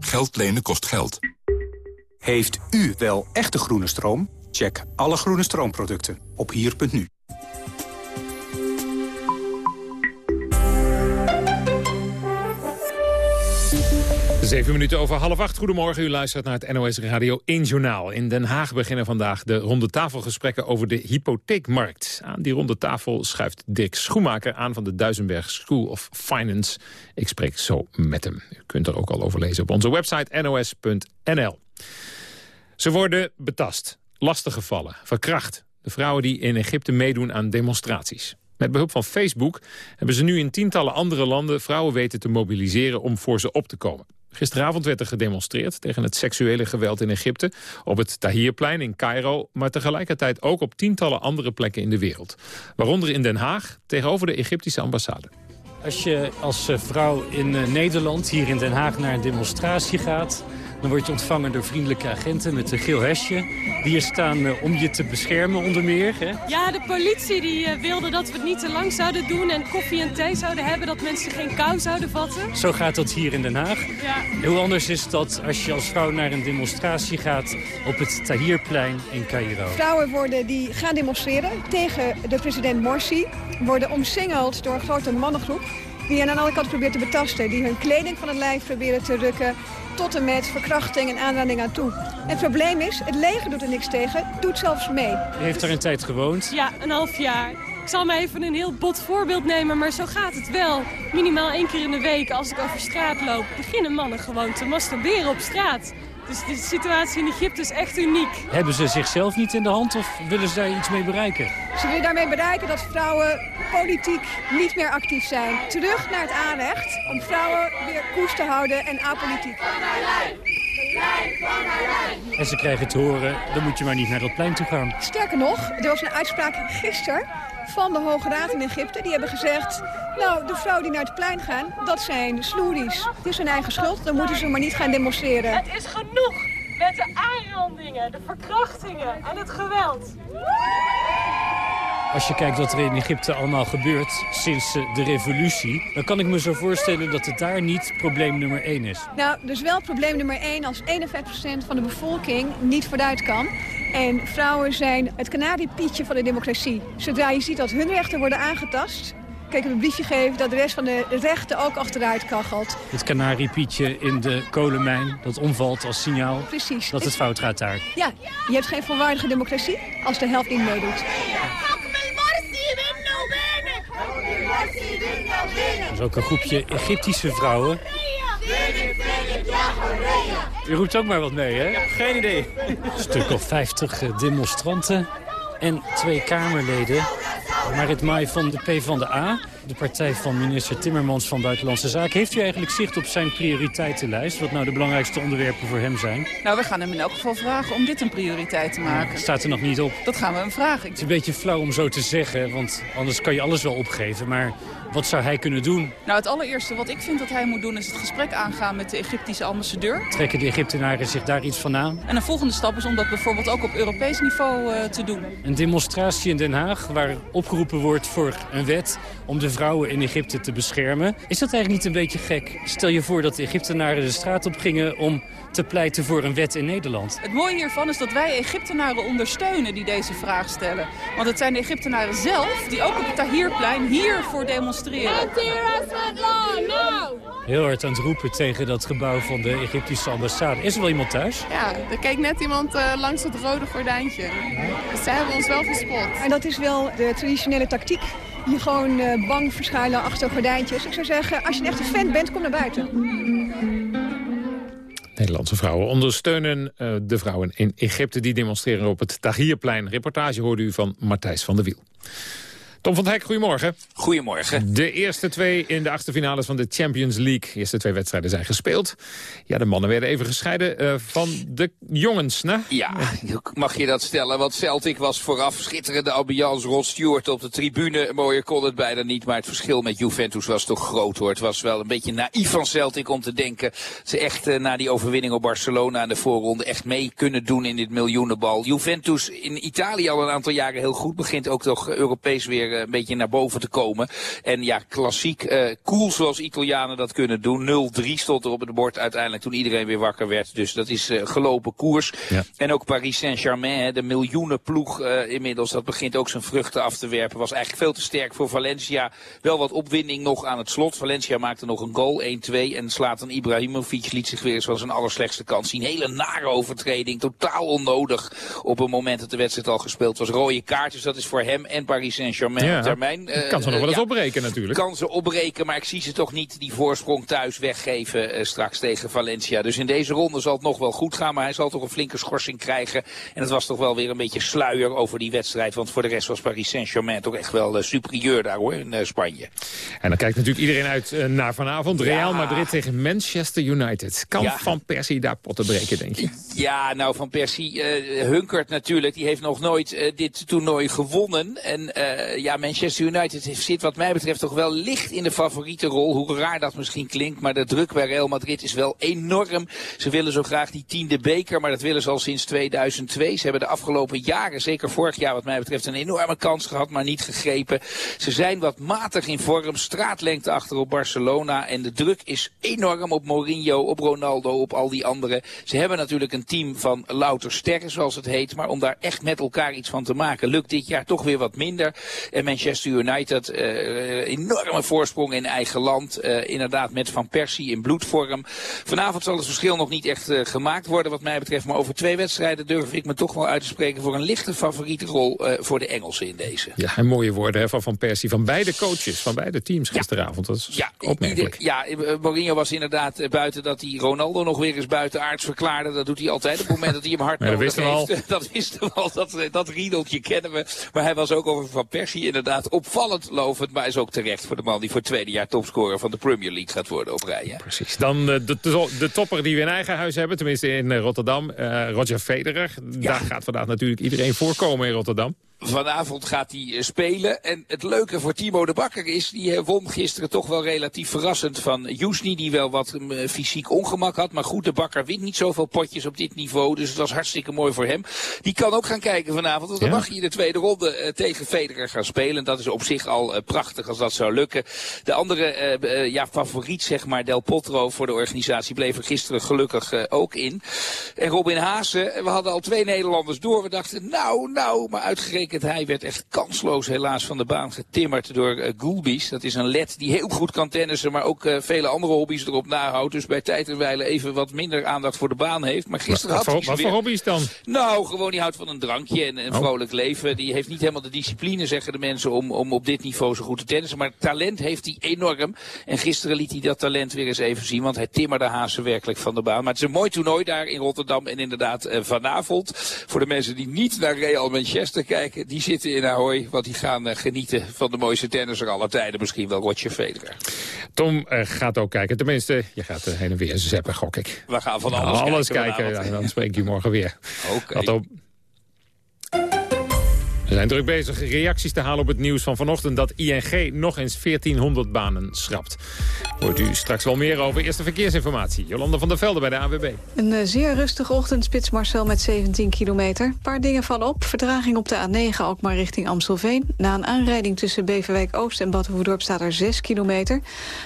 Geld lenen kost geld. Heeft u wel echte groene stroom? Check alle groene stroomproducten op hier.nu. Zeven minuten over half acht. Goedemorgen, u luistert naar het NOS Radio 1 Journaal. In Den Haag beginnen vandaag de ronde tafelgesprekken over de hypotheekmarkt. Aan die ronde tafel schuift Dirk Schoenmaker aan van de Duisenberg School of Finance. Ik spreek zo met hem. U kunt er ook al over lezen op onze website nos.nl. Ze worden betast, lastiggevallen, verkracht. De vrouwen die in Egypte meedoen aan demonstraties. Met behulp van Facebook hebben ze nu in tientallen andere landen vrouwen weten te mobiliseren om voor ze op te komen. Gisteravond werd er gedemonstreerd tegen het seksuele geweld in Egypte... op het Tahrirplein in Cairo, maar tegelijkertijd ook op tientallen andere plekken in de wereld. Waaronder in Den Haag, tegenover de Egyptische ambassade. Als je als eh, vrouw in eh, Nederland hier in Den Haag naar een demonstratie gaat... Dan word je ontvangen door vriendelijke agenten met een geel hesje. Die hier staan uh, om je te beschermen onder meer. Hè? Ja, de politie die, uh, wilde dat we het niet te lang zouden doen... en koffie en thee zouden hebben, dat mensen geen kou zouden vatten. Zo gaat dat hier in Den Haag. Ja. Hoe anders is dat als je als vrouw naar een demonstratie gaat... op het Tahrirplein in Cairo. Vrouwen worden die gaan demonstreren tegen de president Morsi... worden omsingeld door een grote mannengroep die hen aan alle kanten probeert te betasten. Die hun kleding van het lijf proberen te rukken tot en met verkrachting en aanranding aan toe. Het probleem is, het leger doet er niks tegen, doet zelfs mee. U heeft daar een tijd gewoond? Ja, een half jaar. Ik zal maar even een heel bot voorbeeld nemen, maar zo gaat het wel. Minimaal één keer in de week, als ik over straat loop, beginnen mannen gewoon te masturberen op straat. Dus de situatie in Egypte is echt uniek. Hebben ze zichzelf niet in de hand of willen ze daar iets mee bereiken? Ze willen daarmee bereiken dat vrouwen politiek niet meer actief zijn. Terug naar het aanrecht om vrouwen weer koers te houden en apolitiek. En ze krijgen te horen, dan moet je maar niet naar dat plein toe gaan. Sterker nog, er was een uitspraak gisteren van de Hoge Raad in Egypte. Die hebben gezegd, nou, de vrouwen die naar het plein gaan, dat zijn sloeries. Het is hun eigen schuld, dan moeten ze maar niet gaan demonstreren. Het is genoeg met de aanrandingen, de verkrachtingen en het geweld. Als je kijkt wat er in Egypte allemaal gebeurt sinds eh, de revolutie... dan kan ik me zo voorstellen dat het daar niet probleem nummer 1 is. Nou, dus wel probleem nummer 1 als 51% van de bevolking niet vooruit kan. En vrouwen zijn het kanariepietje van de democratie. Zodra je ziet dat hun rechten worden aangetast... Kijk, een briefje geven dat de rest van de rechten ook achteruit kachelt. Het kanariepietje in de kolenmijn, dat omvalt als signaal Precies. dat het fout gaat daar. Ja, je hebt geen volwaardige democratie als de helft niet meedoet. Er is ook een groepje Egyptische vrouwen. U roept ook maar wat mee, hè? Geen idee. Een stuk of 50 eh, demonstranten en twee Kamerleden. Marit Mai van de PvdA, de partij van minister Timmermans van Buitenlandse Zaken. Heeft u eigenlijk zicht op zijn prioriteitenlijst? Wat nou de belangrijkste onderwerpen voor hem zijn? Nou, we gaan hem in elk geval vragen om dit een prioriteit te maken. Staat er nog niet op. Dat gaan we hem vragen. Het is een beetje flauw om zo te zeggen, want anders kan je alles wel opgeven. Maar wat zou hij kunnen doen? Nou, het allereerste wat ik vind dat hij moet doen is het gesprek aangaan met de Egyptische ambassadeur. Trekken de Egyptenaren zich daar iets van aan? En een volgende stap is om dat bijvoorbeeld ook op Europees niveau uh, te doen. Een demonstratie in Den Haag waar opgeroepen wordt voor een wet om de vrouwen in Egypte te beschermen. Is dat eigenlijk niet een beetje gek? Stel je voor dat de Egyptenaren de straat op gingen om te pleiten voor een wet in Nederland. Het mooie hiervan is dat wij Egyptenaren ondersteunen die deze vraag stellen. Want het zijn de Egyptenaren zelf die ook op het Tahrirplein hiervoor demonstreren. Heel hard aan het roepen tegen dat gebouw van de Egyptische ambassade. Is er wel iemand thuis? Ja, er keek net iemand uh, langs het rode gordijntje. Dus zij hebben ons wel gespot. En dat is wel de traditionele tactiek. Je gewoon uh, bang verschuilen achter gordijntjes. Ik zou zeggen, als je een echte fan bent, kom naar buiten. Nederlandse vrouwen ondersteunen uh, de vrouwen in Egypte... die demonstreren op het Tahrirplein. Reportage hoorde u van Matthijs van der Wiel. Tom van Hek, goedemorgen. Goedemorgen. De eerste twee in de achterfinales van de Champions League. De eerste twee wedstrijden zijn gespeeld. Ja, de mannen werden even gescheiden uh, van de jongens, ne? Ja, mag je dat stellen. Want Celtic was vooraf schitterende ambiance. Rod Stewart op de tribune. Mooier kon het bijna niet. Maar het verschil met Juventus was toch groot, hoor. Het was wel een beetje naïef van Celtic om te denken... ze echt uh, na die overwinning op Barcelona in de voorronde... echt mee kunnen doen in dit miljoenenbal. Juventus in Italië al een aantal jaren heel goed. Begint ook toch Europees weer een beetje naar boven te komen. En ja, klassiek, uh, cool zoals Italianen dat kunnen doen. 0-3 stond er op het bord uiteindelijk toen iedereen weer wakker werd. Dus dat is uh, gelopen koers. Ja. En ook Paris Saint-Germain, de miljoenenploeg inmiddels, dat begint ook zijn vruchten af te werpen. Was eigenlijk veel te sterk voor Valencia. Wel wat opwinding nog aan het slot. Valencia maakte nog een goal, 1-2. En Slatan Ibrahimovic liet zich weer eens van zijn allerslechtste kant zien. Hele nare overtreding, totaal onnodig op een moment dat de wedstrijd al gespeeld was. Rode kaartjes, dat is voor hem en Paris Saint-Germain ja. termijn. Uh, kan ze nog wel eens ja, opbreken natuurlijk. Kan ze opbreken, maar ik zie ze toch niet die voorsprong thuis weggeven uh, straks tegen Valencia. Dus in deze ronde zal het nog wel goed gaan, maar hij zal toch een flinke schorsing krijgen. En het was toch wel weer een beetje sluier over die wedstrijd. Want voor de rest was Paris Saint-Germain toch echt wel uh, superieur daar hoor, in Spanje. En dan kijkt natuurlijk iedereen uit naar vanavond. Real Madrid tegen Manchester United. Kan Van Persie daar potten breken, denk je? Ja, nou Van Persie hunkert natuurlijk. Die heeft nog nooit dit toernooi gewonnen. En ja, Manchester United zit wat mij betreft toch wel licht in de favoriete rol. Hoe raar dat misschien klinkt, maar de druk bij Real Madrid is wel enorm. Ze willen zo graag die tiende beker, maar dat willen ze al sinds 2002. Ze hebben de afgelopen jaren, zeker vorig jaar wat mij betreft, een enorme kans gehad, maar niet gegrepen. Ze zijn wat matig in vorm, straatlengte achter op Barcelona. En de druk is enorm op Mourinho, op Ronaldo, op al die anderen. Ze hebben natuurlijk een team van louter sterren, zoals het heet. Maar om daar echt met elkaar iets van te maken, lukt dit jaar toch weer wat minder. En Manchester United, uh, enorme voorsprong in eigen land. Uh, inderdaad met Van Persie in bloedvorm. Vanavond zal het verschil nog niet echt uh, gemaakt worden wat mij betreft. Maar over twee wedstrijden durf ik me toch wel uit te spreken voor een lichte favoriete rol voor de Engelsen in deze. Ja, en mooie woorden hè, van Van Persie. Van beide coaches, van beide teams gisteravond. Dat is ja, opmerkelijk. Ieder, ja, Mourinho was inderdaad buiten dat hij Ronaldo nog weer eens buitenaards verklaarde. Dat doet hij altijd op het moment dat hij hem hard [LAUGHS] ja, nodig heeft. Al. [LAUGHS] Dat wisten we al, dat, dat riedeltje kennen we. Maar hij was ook over Van Persie inderdaad opvallend lovend, maar is ook terecht voor de man die voor het tweede jaar topscorer van de Premier League gaat worden op rij. Hè? Precies. Dan uh, de, de, de, topper die we in eigen huis hebben, tenminste in uh, Rotterdam, uh, Roger Federer. Ja. Daar gaat vandaag natuurlijk iedereen voorkomen in Rotterdam. Vanavond gaat hij eh, spelen. En het leuke voor Timo de Bakker is, die eh, won gisteren toch wel relatief verrassend van Jusni, die wel wat uh, fysiek ongemak had. Maar goed, de Bakker wint niet zoveel potjes op dit niveau, dus het was hartstikke mooi voor hem. Die kan ook gaan kijken vanavond, want dan mag hij in de tweede ronde tegen Federer gaan spelen. Dat is op zich al prachtig als dat zou lukken. De andere ja, favoriet, zeg maar, Del Potro voor de organisatie bleef er gisteren gelukkig ook in. En Robin Haase, we hadden al twee Nederlanders door. We dachten, nou, nou, maar uitgerekend hij werd echt kansloos helaas van de baan getimmerd door uh, Goulbies. Dat is een led die heel goed kan tennissen, maar ook uh, vele andere hobby's erop nahoudt. Dus bij tijd en wijle even wat minder aandacht voor de baan heeft. Maar gisteren wat, had hij Wat voor hobby's dan? Nou, gewoon die houdt van een drankje en een oh. vrolijk leven. Die heeft niet helemaal de discipline, zeggen de mensen, om, om op dit niveau zo goed te tennissen. Maar talent heeft hij enorm. En gisteren liet hij dat talent weer eens even zien, want hij timmerde Haase werkelijk van de baan. Maar het is een mooi toernooi daar in Rotterdam. En inderdaad, uh, vanavond, voor de mensen die niet naar Real Manchester kijken, die zitten in Ahoy. Want die gaan uh, genieten van de mooiste tennisser aller tijden. Misschien wel Roger Federer. Tom uh, gaat ook kijken. Tenminste, je gaat uh, heen en weer zeppen, gok ik. We gaan van alles, alles kijken. kijken. Ja, dan spreek je morgen weer. [LAUGHS] Oké. Okay. We zijn druk bezig reacties te halen op het nieuws van vanochtend... dat ING nog eens 1400 banen schrapt. Hoort u straks wel meer over. Eerste verkeersinformatie. Jolanda van der Velde bij de AWB. Een uh, zeer rustige ochtendspits, Marcel, met 17 kilometer. Paar dingen van op. Vertraging op de A9 ook maar richting Amstelveen. Na een aanrijding tussen Beverwijk Oost en Battenverdorp staat er 6 kilometer.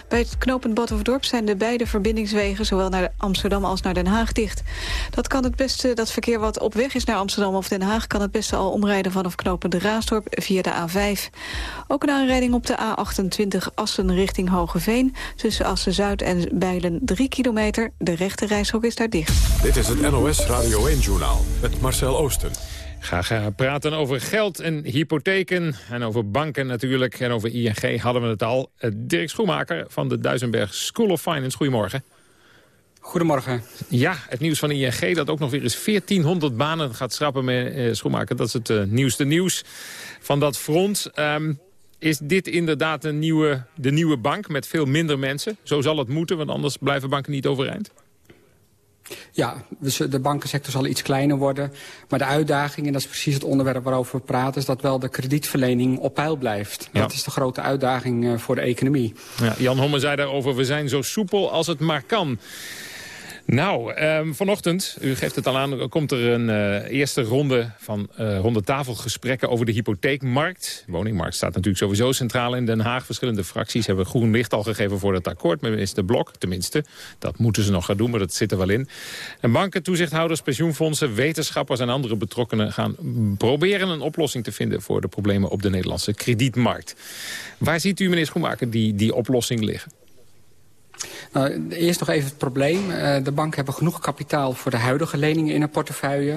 Bij het knooppunt Battenverdorp zijn de beide verbindingswegen... zowel naar Amsterdam als naar Den Haag dicht. Dat kan het beste, dat verkeer wat op weg is naar Amsterdam of Den Haag... kan het beste al omrijden vanaf knooppunt de Raasdorp via de A5. Ook een aanrijding op de A28 Assen richting Hogeveen. Tussen Assen-Zuid en Bijlen 3 kilometer. De rechte reishok is daar dicht. Dit is het NOS Radio 1-journaal met Marcel Oosten. Ga, praten over geld en hypotheken en over banken natuurlijk. En over ING hadden we het al. Dirk Schoenmaker van de Duisenberg School of Finance. Goedemorgen. Goedemorgen. Ja, het nieuws van ING dat ook nog weer eens 1400 banen gaat schrappen met eh, schoenmaken. Dat is het uh, nieuwste nieuws van dat front. Um, is dit inderdaad een nieuwe, de nieuwe bank met veel minder mensen? Zo zal het moeten, want anders blijven banken niet overeind. Ja, dus de bankensector zal iets kleiner worden. Maar de uitdaging, en dat is precies het onderwerp waarover we praten... is dat wel de kredietverlening op peil blijft. Ja. Dat is de grote uitdaging uh, voor de economie. Ja, Jan Homme zei daarover, we zijn zo soepel als het maar kan. Nou, um, vanochtend, u geeft het al aan, komt er een uh, eerste ronde van uh, ronde tafelgesprekken over de hypotheekmarkt. De woningmarkt staat natuurlijk sowieso centraal in Den Haag. Verschillende fracties hebben groen licht al gegeven voor dat akkoord met minister Blok. Tenminste, dat moeten ze nog gaan doen, maar dat zit er wel in. En banken, toezichthouders, pensioenfondsen, wetenschappers en andere betrokkenen gaan proberen een oplossing te vinden voor de problemen op de Nederlandse kredietmarkt. Waar ziet u, meneer Schoenmaker, die, die oplossing liggen? Nou, eerst nog even het probleem. Uh, de banken hebben genoeg kapitaal voor de huidige leningen in hun portefeuille.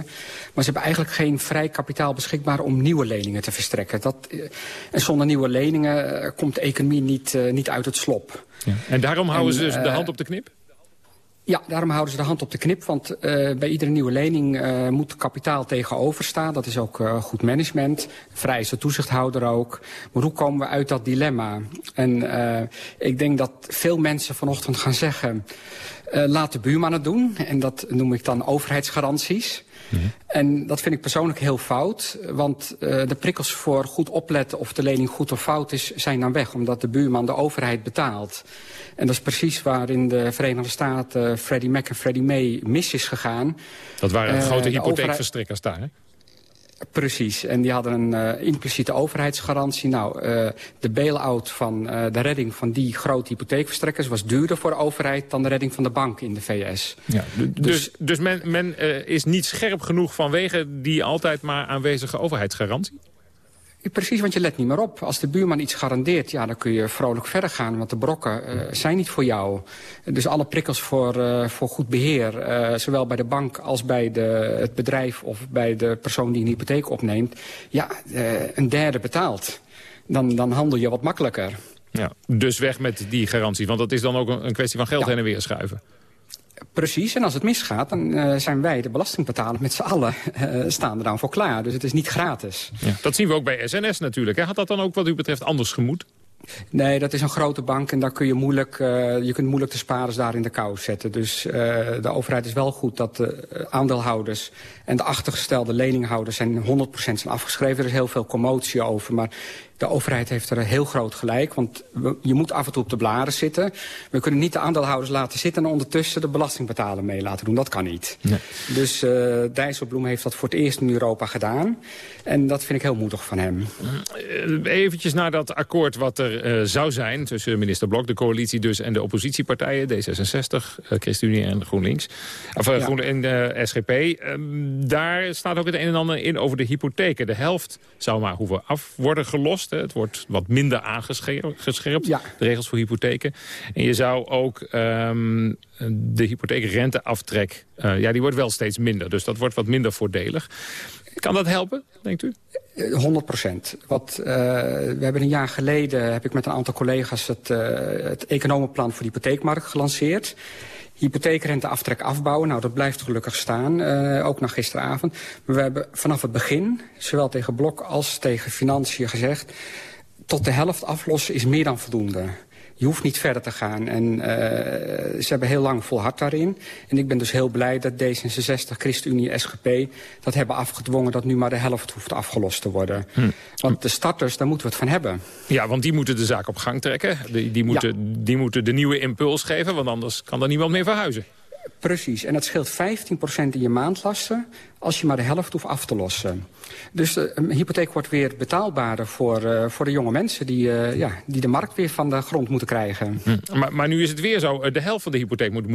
Maar ze hebben eigenlijk geen vrij kapitaal beschikbaar om nieuwe leningen te verstrekken. Dat, uh, en zonder nieuwe leningen uh, komt de economie niet, niet uit het slop. Ja. En daarom houden en, ze dus de hand op de knip? Ja, daarom houden ze de hand op de knip. Want uh, bij iedere nieuwe lening uh, moet kapitaal tegenover staan. Dat is ook uh, goed management. Vrij is de toezichthouder ook. Maar hoe komen we uit dat dilemma? En ik denk dat veel mensen vanochtend gaan zeggen... laat de buurman het doen. En dat noem ik dan overheidsgaranties. Mm -hmm. En dat vind ik persoonlijk heel fout. Want uh, de prikkels voor goed opletten of de lening goed of fout is... zijn dan weg, omdat de buurman de overheid betaalt. En dat is precies waar in de Verenigde Staten... Freddie Mac en Freddie May mis is gegaan. Dat waren uh, grote hypotheekverstrekkers daar, hè? Precies, en die hadden een uh, impliciete overheidsgarantie. Nou, uh, de bail-out van uh, de redding van die grote hypotheekverstrekkers... was duurder voor de overheid dan de redding van de bank in de VS. Ja, dus, dus, dus men, men is niet scherp genoeg vanwege die altijd maar aanwezige overheidsgarantie? Precies, want je let niet meer op. Als de buurman iets garandeert, ja, dan kun je vrolijk verder gaan. Want de brokken uh, zijn niet voor jou. Dus alle prikkels voor, uh, voor goed beheer, uh, zowel bij de bank als bij de, het bedrijf... of bij de persoon die een hypotheek opneemt, ja, een derde betaalt. Dan, dan handel je wat makkelijker. Ja, dus weg met die garantie, want dat is dan ook een kwestie van geld ja. heen en weer schuiven. Precies, en als het misgaat, dan uh, zijn wij, de belastingbetaler, met z'n allen uh, staan er dan voor klaar. Dus het is niet gratis. Ja, dat zien we ook bij SNS natuurlijk. Hè? Had dat dan ook wat u betreft anders gemoed? Nee, dat is een grote bank en daar kun je moeilijk, uh, je kunt moeilijk de spaarders daar in de kou zetten. Dus uh, de overheid is wel goed dat de aandeelhouders en de achtergestelde leninghouders zijn 100% zijn afgeschreven. Er is heel veel commotie over, maar de overheid heeft er een heel groot gelijk, want je moet af en toe op de blaren zitten. We kunnen niet de aandeelhouders laten zitten en ondertussen de belastingbetaler mee laten doen. Dat kan niet. Nee. Dus uh, Dijsselbloem heeft dat voor het eerst in Europa gedaan. En dat vind ik heel moedig van hem. Eventjes naar dat akkoord wat er uh, zou zijn tussen minister Blok, de coalitie dus, en de oppositiepartijen, D66, uh, ChristenUnie en GroenLinks. Of ja. Groen en de SGP. Ehm, daar staat ook het een en ander in over de hypotheken. De helft zou maar hoeven af worden gelost. Het wordt wat minder aangescherpt, ja. de regels voor hypotheken. En je zou ook um, de hypotheekrenteaftrek... Uh, ja, die wordt wel steeds minder, dus dat wordt wat minder voordelig. Kan dat helpen, denkt u? 100 procent. Wat, uh, we hebben een jaar geleden, heb ik met een aantal collega's... het, uh, het economenplan voor de hypotheekmarkt gelanceerd hypotheekrenteaftrek afbouwen. Nou, dat blijft gelukkig staan, uh, ook nog gisteravond. Maar we hebben vanaf het begin, zowel tegen Blok als tegen Financiën gezegd... tot de helft aflossen is meer dan voldoende. Je hoeft niet verder te gaan. En uh, ze hebben heel lang volhard daarin. En ik ben dus heel blij dat D66, ChristenUnie, SGP... dat hebben afgedwongen dat nu maar de helft hoeft afgelost te worden. Hm. Want de starters, daar moeten we het van hebben. Ja, want die moeten de zaak op gang trekken. Die, die, moeten, ja. die moeten de nieuwe impuls geven, want anders kan er niemand meer verhuizen. Precies, en dat scheelt 15% in je maandlasten als je maar de helft hoeft af te lossen. Dus de een hypotheek wordt weer betaalbaarder voor, uh, voor de jonge mensen... Die, uh, ja, die de markt weer van de grond moeten krijgen. Hm. Maar, maar nu is het weer zo, de helft van de hypotheek moet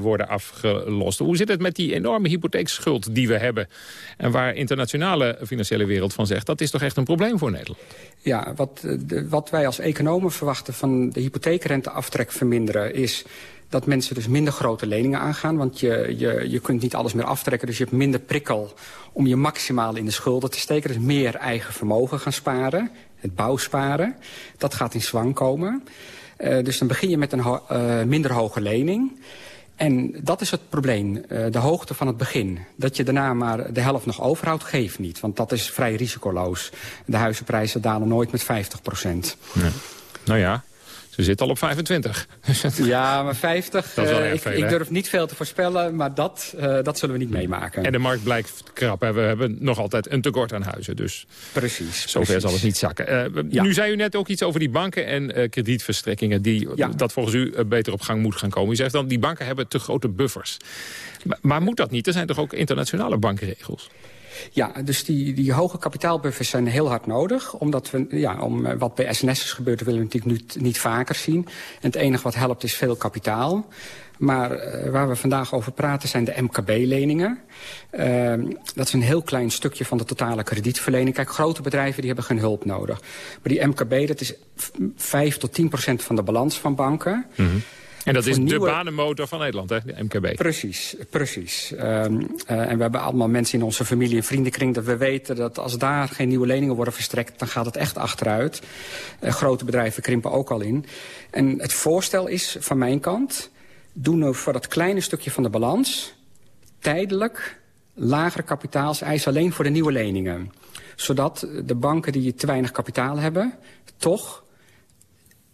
worden afgelost. Hoe zit het met die enorme hypotheekschuld die we hebben... en waar internationale financiële wereld van zegt... dat is toch echt een probleem voor Nederland? Ja, wat, de, wat wij als economen verwachten van de hypotheekrenteaftrek verminderen... is dat mensen dus minder grote leningen aangaan. Want je, je, je kunt niet alles meer aftrekken, dus je hebt minder prikkel om je maximaal in de schulden te steken. Dus meer eigen vermogen gaan sparen, het bouwsparen. Dat gaat in zwang komen. Uh, dus dan begin je met een uh, minder hoge lening. En dat is het probleem, uh, de hoogte van het begin. Dat je daarna maar de helft nog overhoudt, geeft niet. Want dat is vrij risicoloos. De huizenprijzen dalen nooit met 50 procent. Nou ja, ze zit al op 25. [LAUGHS] ja, maar 50, uh, ik, ik, durf niet veel te voorspellen, maar dat, uh, dat zullen we niet meemaken. En de markt blijft krap. Hè. We hebben nog altijd een tekort aan huizen. Dus precies. Zover precies. zal het niet zakken. Ja. Nu zei u net ook iets over die banken en kredietverstrekkingen... Die, ja. dat volgens u beter op gang moet gaan komen. U zegt dan, die banken hebben te grote buffers. Maar, maar moet dat niet? Er zijn toch ook internationale bankregels? Ja, dus die, die hoge kapitaalbuffers zijn heel hard nodig. Omdat we, ja, om wat bij SNS is gebeurd, willen we natuurlijk niet, niet vaker zien. En het enige wat helpt is veel kapitaal. Maar uh, waar we vandaag over praten zijn de MKB-leningen. Uh, dat is een heel klein stukje van de totale kredietverlening. Kijk, grote bedrijven die hebben geen hulp nodig. Maar die MKB, dat is 5 tot 10 procent van de balans van banken. -hmm. En dat is nieuwe... de banenmotor van Nederland, hè, de MKB. Precies, precies. Um, uh, en we hebben allemaal mensen in onze familie en vriendenkring... dat we weten dat als daar geen nieuwe leningen worden verstrekt... dan gaat het echt achteruit. Uh, grote bedrijven krimpen ook al in. En het voorstel is van mijn kant... doen we voor dat kleine stukje van de balans... tijdelijk lagere kapitaalseisen alleen voor de nieuwe leningen. Zodat de banken die te weinig kapitaal hebben... toch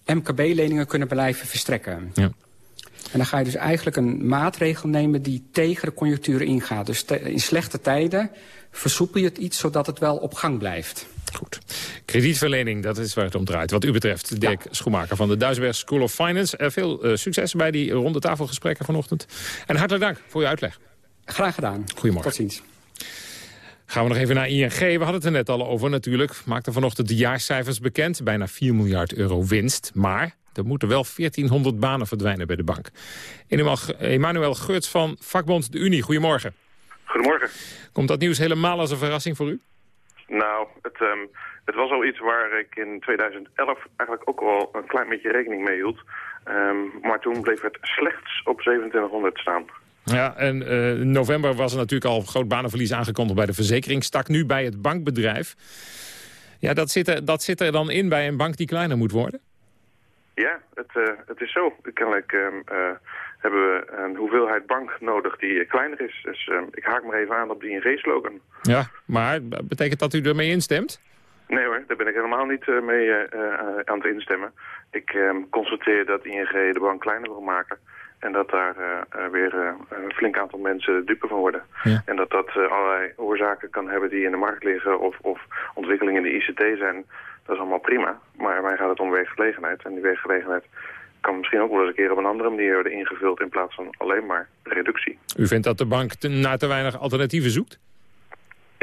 MKB-leningen kunnen blijven verstrekken. Ja. En dan ga je dus eigenlijk een maatregel nemen die tegen de conjunctuur ingaat. Dus in slechte tijden versoepel je het iets zodat het wel op gang blijft. Goed. Kredietverlening, dat is waar het om draait. Wat u betreft, Dirk ja. Schoenmaker van de Duisberg School of Finance. Uh, veel uh, succes bij die ronde tafelgesprekken vanochtend. En hartelijk dank voor uw uitleg. Graag gedaan. Goedemorgen. Tot ziens. Gaan we nog even naar ING. We hadden het er net al over natuurlijk. Maakte vanochtend de jaarcijfers bekend. Bijna 4 miljard euro winst. Maar er moeten wel 1400 banen verdwijnen bij de bank. Emmanuel Geurts van vakbond De Unie. Goedemorgen. Goedemorgen. Komt dat nieuws helemaal als een verrassing voor u? Nou, het, um, het was al iets waar ik in 2011 eigenlijk ook al een klein beetje rekening mee hield. Um, maar toen bleef het slechts op 2700 staan. Ja, en uh, in november was er natuurlijk al groot banenverlies aangekondigd bij de verzekeringstak. Nu bij het bankbedrijf. Ja, dat zit, er, dat zit er dan in bij een bank die kleiner moet worden? Ja, het, uh, het is zo. Kennelijk uh, uh, hebben we een hoeveelheid bank nodig die kleiner is. Dus ik haak maar even aan op die ING-slogan. Ja, maar betekent dat u ermee instemt? Nee hoor, daar ben ik helemaal niet mee aan het instemmen. Ik uh, constateer dat ING de bank kleiner wil maken. En dat daar weer een flink aantal mensen dupe van worden. Ja. En dat dat allerlei oorzaken kan hebben die in de markt liggen of, of ontwikkelingen in de ICT zijn. Dat is allemaal prima. Maar mij gaat het om werkgelegenheid. En die werkgelegenheid kan misschien ook wel eens een keer op een andere manier worden ingevuld in plaats van alleen maar reductie. U vindt dat de bank te, naar te weinig alternatieven zoekt?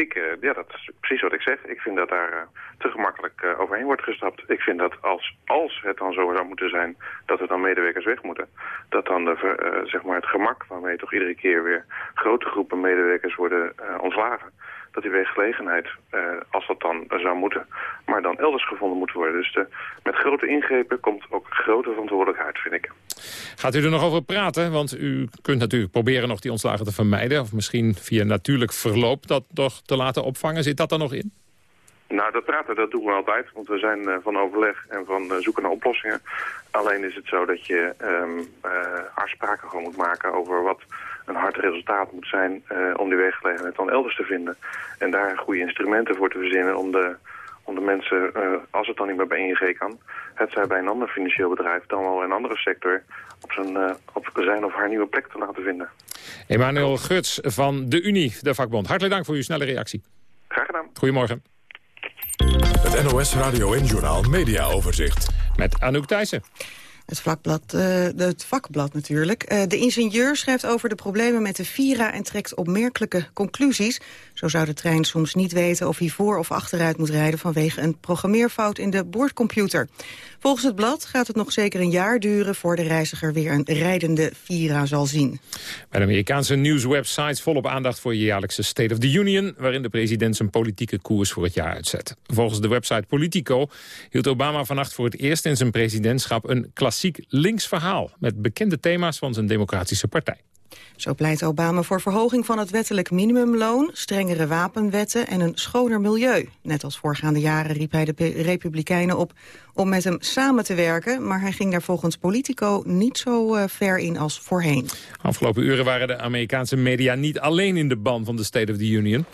Ik, uh, ja, dat is precies wat ik zeg. Ik vind dat daar uh, te gemakkelijk uh, overheen wordt gestapt. Ik vind dat als, als het dan zo zou moeten zijn dat er dan medewerkers weg moeten... dat dan de, zeg maar het gemak waarmee toch iedere keer weer grote groepen medewerkers worden ontslagen dat die werkgelegenheid, uh, als dat dan zou moeten, maar dan elders gevonden moet worden. Dus de, met grote ingrepen komt ook grote verantwoordelijkheid, vind ik. Gaat u er nog over praten? Want u kunt natuurlijk proberen nog die ontslagen te vermijden. Of misschien via natuurlijk verloop dat toch te laten opvangen. Zit dat er nog in? Nou, dat praten dat doen we altijd, want we zijn uh, van overleg en van uh, zoeken naar oplossingen. Alleen is het zo dat je um, uh, afspraken gewoon moet maken over wat een hard resultaat moet zijn om die werkgelegenheid dan elders te vinden. En daar goede instrumenten voor te verzinnen om de, om de mensen, als het dan niet meer bij ING kan, het zij bij een ander financieel bedrijf, dan wel in een andere sector, op zijn, op zijn of haar nieuwe plek te laten vinden. Emanuel Guts van de Unie, de vakbond. Hartelijk dank voor uw snelle reactie. Graag gedaan. Goedemorgen. Het NOS Radio en Journaal Media Overzicht. Met Anouk Thijssen. Het, vakblad, uh, het vakblad natuurlijk. Uh, de ingenieur schrijft over de problemen met de Vira en trekt opmerkelijke conclusies. Zo zou de trein soms niet weten of hij voor of achteruit moet rijden... vanwege een programmeerfout in de boordcomputer. Volgens het blad gaat het nog zeker een jaar duren... voor de reiziger weer een rijdende Vira zal zien. Bij de Amerikaanse nieuwswebsites volop aandacht voor je jaarlijkse State of the Union... waarin de president zijn politieke koers voor het jaar uitzet. Volgens de website Politico hield Obama vannacht voor het eerst in zijn presidentschap... een klassiek links verhaal met bekende thema's van zijn democratische partij. Zo pleit Obama voor verhoging van het wettelijk minimumloon... strengere wapenwetten en een schoner milieu. Net als voorgaande jaren riep hij de Republikeinen op om met hem samen te werken... maar hij ging daar volgens Politico niet zo uh, ver in als voorheen. Afgelopen uren waren de Amerikaanse media niet alleen in de ban van de State of the Union.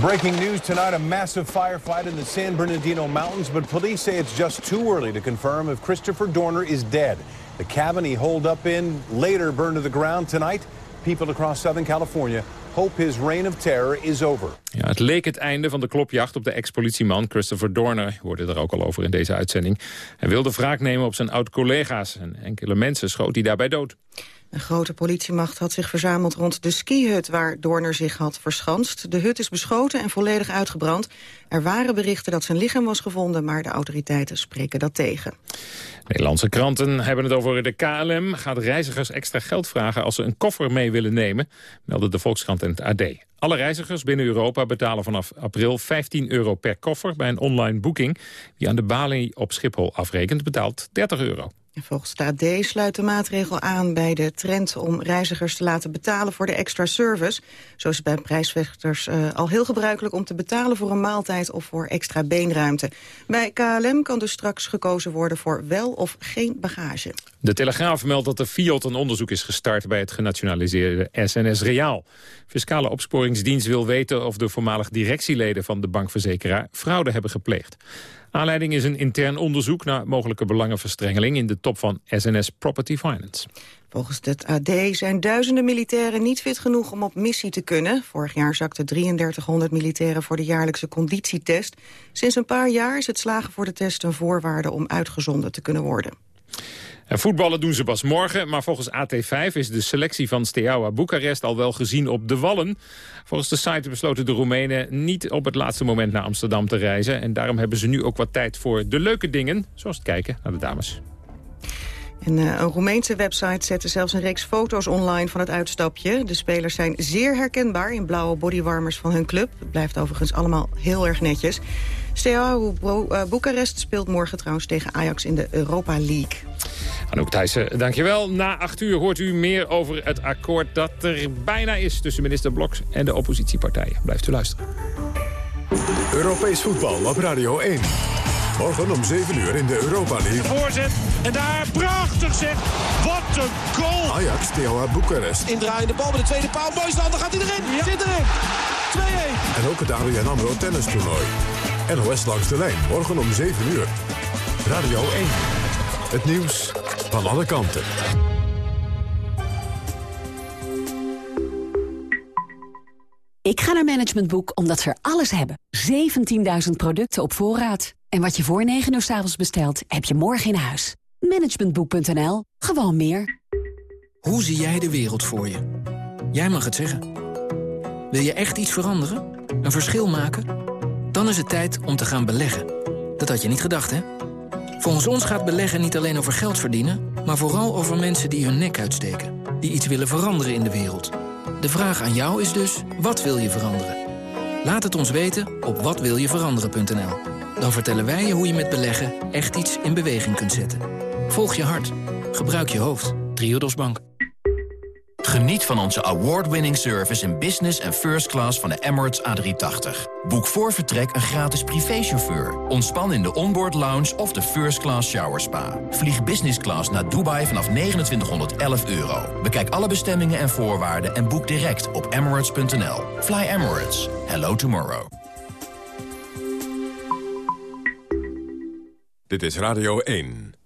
Breaking news tonight, a massive firefight in the San Bernardino Mountains... but police say it's just too early to confirm if Christopher Dorner is dead. The cabin he holed up in later burned to the ground tonight. People across Southern California hope his reign of terror is over. Ja, het leek het einde van de klopjacht op de ex-politieman Christopher Dorner. Je hoorde er ook al over in deze uitzending. Hij wilde wraak nemen op zijn oud-collega's. En enkele mensen schoot hij daarbij dood. Een grote politiemacht had zich verzameld rond de skihut waar Dorner zich had verschanst. De hut is beschoten en volledig uitgebrand. Er waren berichten dat zijn lichaam was gevonden, maar de autoriteiten spreken dat tegen. Nederlandse kranten hebben het over de KLM. Gaat reizigers extra geld vragen als ze een koffer mee willen nemen, melden de Volkskrant en het AD. Alle reizigers binnen Europa betalen vanaf april 15 euro per koffer bij een online boeking. Wie aan de balie op Schiphol afrekent, betaalt 30 euro. Volgens de AD sluit de maatregel aan bij de trend om reizigers te laten betalen voor de extra service. Zo is het bij prijsvechters uh, al heel gebruikelijk om te betalen voor een maaltijd of voor extra beenruimte. Bij KLM kan dus straks gekozen worden voor wel of geen bagage. De Telegraaf meldt dat de Fiat een onderzoek is gestart bij het genationaliseerde SNS Reaal. Fiscale opsporingsdienst wil weten of de voormalig directieleden van de bankverzekeraar fraude hebben gepleegd. Aanleiding is een intern onderzoek naar mogelijke belangenverstrengeling in de top van SNS Property Finance. Volgens het AD zijn duizenden militairen niet fit genoeg om op missie te kunnen. Vorig jaar zakten 3300 militairen voor de jaarlijkse conditietest. Sinds een paar jaar is het slagen voor de test een voorwaarde om uitgezonden te kunnen worden. En voetballen doen ze pas morgen, maar volgens AT5 is de selectie van Steaua Boekarest al wel gezien op de Wallen. Volgens de site besloten de Roemenen niet op het laatste moment naar Amsterdam te reizen. En daarom hebben ze nu ook wat tijd voor de leuke dingen, zoals het kijken naar de dames. En, uh, een Roemeense website zette zelfs een reeks foto's online van het uitstapje. De spelers zijn zeer herkenbaar in blauwe bodywarmers van hun club. Het blijft overigens allemaal heel erg netjes. Steaua uh, Boekarest speelt morgen trouwens tegen Ajax in de Europa League. Anouk Thijssen, dankjewel. Na acht uur hoort u meer over het akkoord dat er bijna is... tussen minister Bloks en de oppositiepartijen. Blijft u luisteren. Europees voetbal op Radio 1. Morgen om 7 uur in de Europa League. Voorzet en daar prachtig zeg. Wat een goal. Ajax, Steaua Boekarest. Indraaiende bal bij de tweede paal. Mooiste dan gaat hij erin. Zit erin. 2-1. En ook het ABN AMRO tennistoernooi. NOS langs de lijn, morgen om 7 uur. Radio 1. Het nieuws van alle kanten. Ik ga naar Management Boek omdat ze er alles hebben. 17.000 producten op voorraad. En wat je voor 9 uur s avonds bestelt, heb je morgen in huis. Managementboek.nl. Gewoon meer. Hoe zie jij de wereld voor je? Jij mag het zeggen. Wil je echt iets veranderen? Een verschil maken? Dan is het tijd om te gaan beleggen. Dat had je niet gedacht, hè? Volgens ons gaat beleggen niet alleen over geld verdienen... maar vooral over mensen die hun nek uitsteken. Die iets willen veranderen in de wereld. De vraag aan jou is dus, wat wil je veranderen? Laat het ons weten op watwiljeveranderen.nl. Dan vertellen wij je hoe je met beleggen echt iets in beweging kunt zetten. Volg je hart. Gebruik je hoofd. Triodos Bank. Geniet van onze award-winning service in business en first class van de Emirates A380. Boek voor vertrek een gratis privéchauffeur. Ontspan in de onboard lounge of de first class shower spa. Vlieg business class naar Dubai vanaf 2911 euro. Bekijk alle bestemmingen en voorwaarden en boek direct op emirates.nl. Fly Emirates. Hello tomorrow. Dit is Radio 1.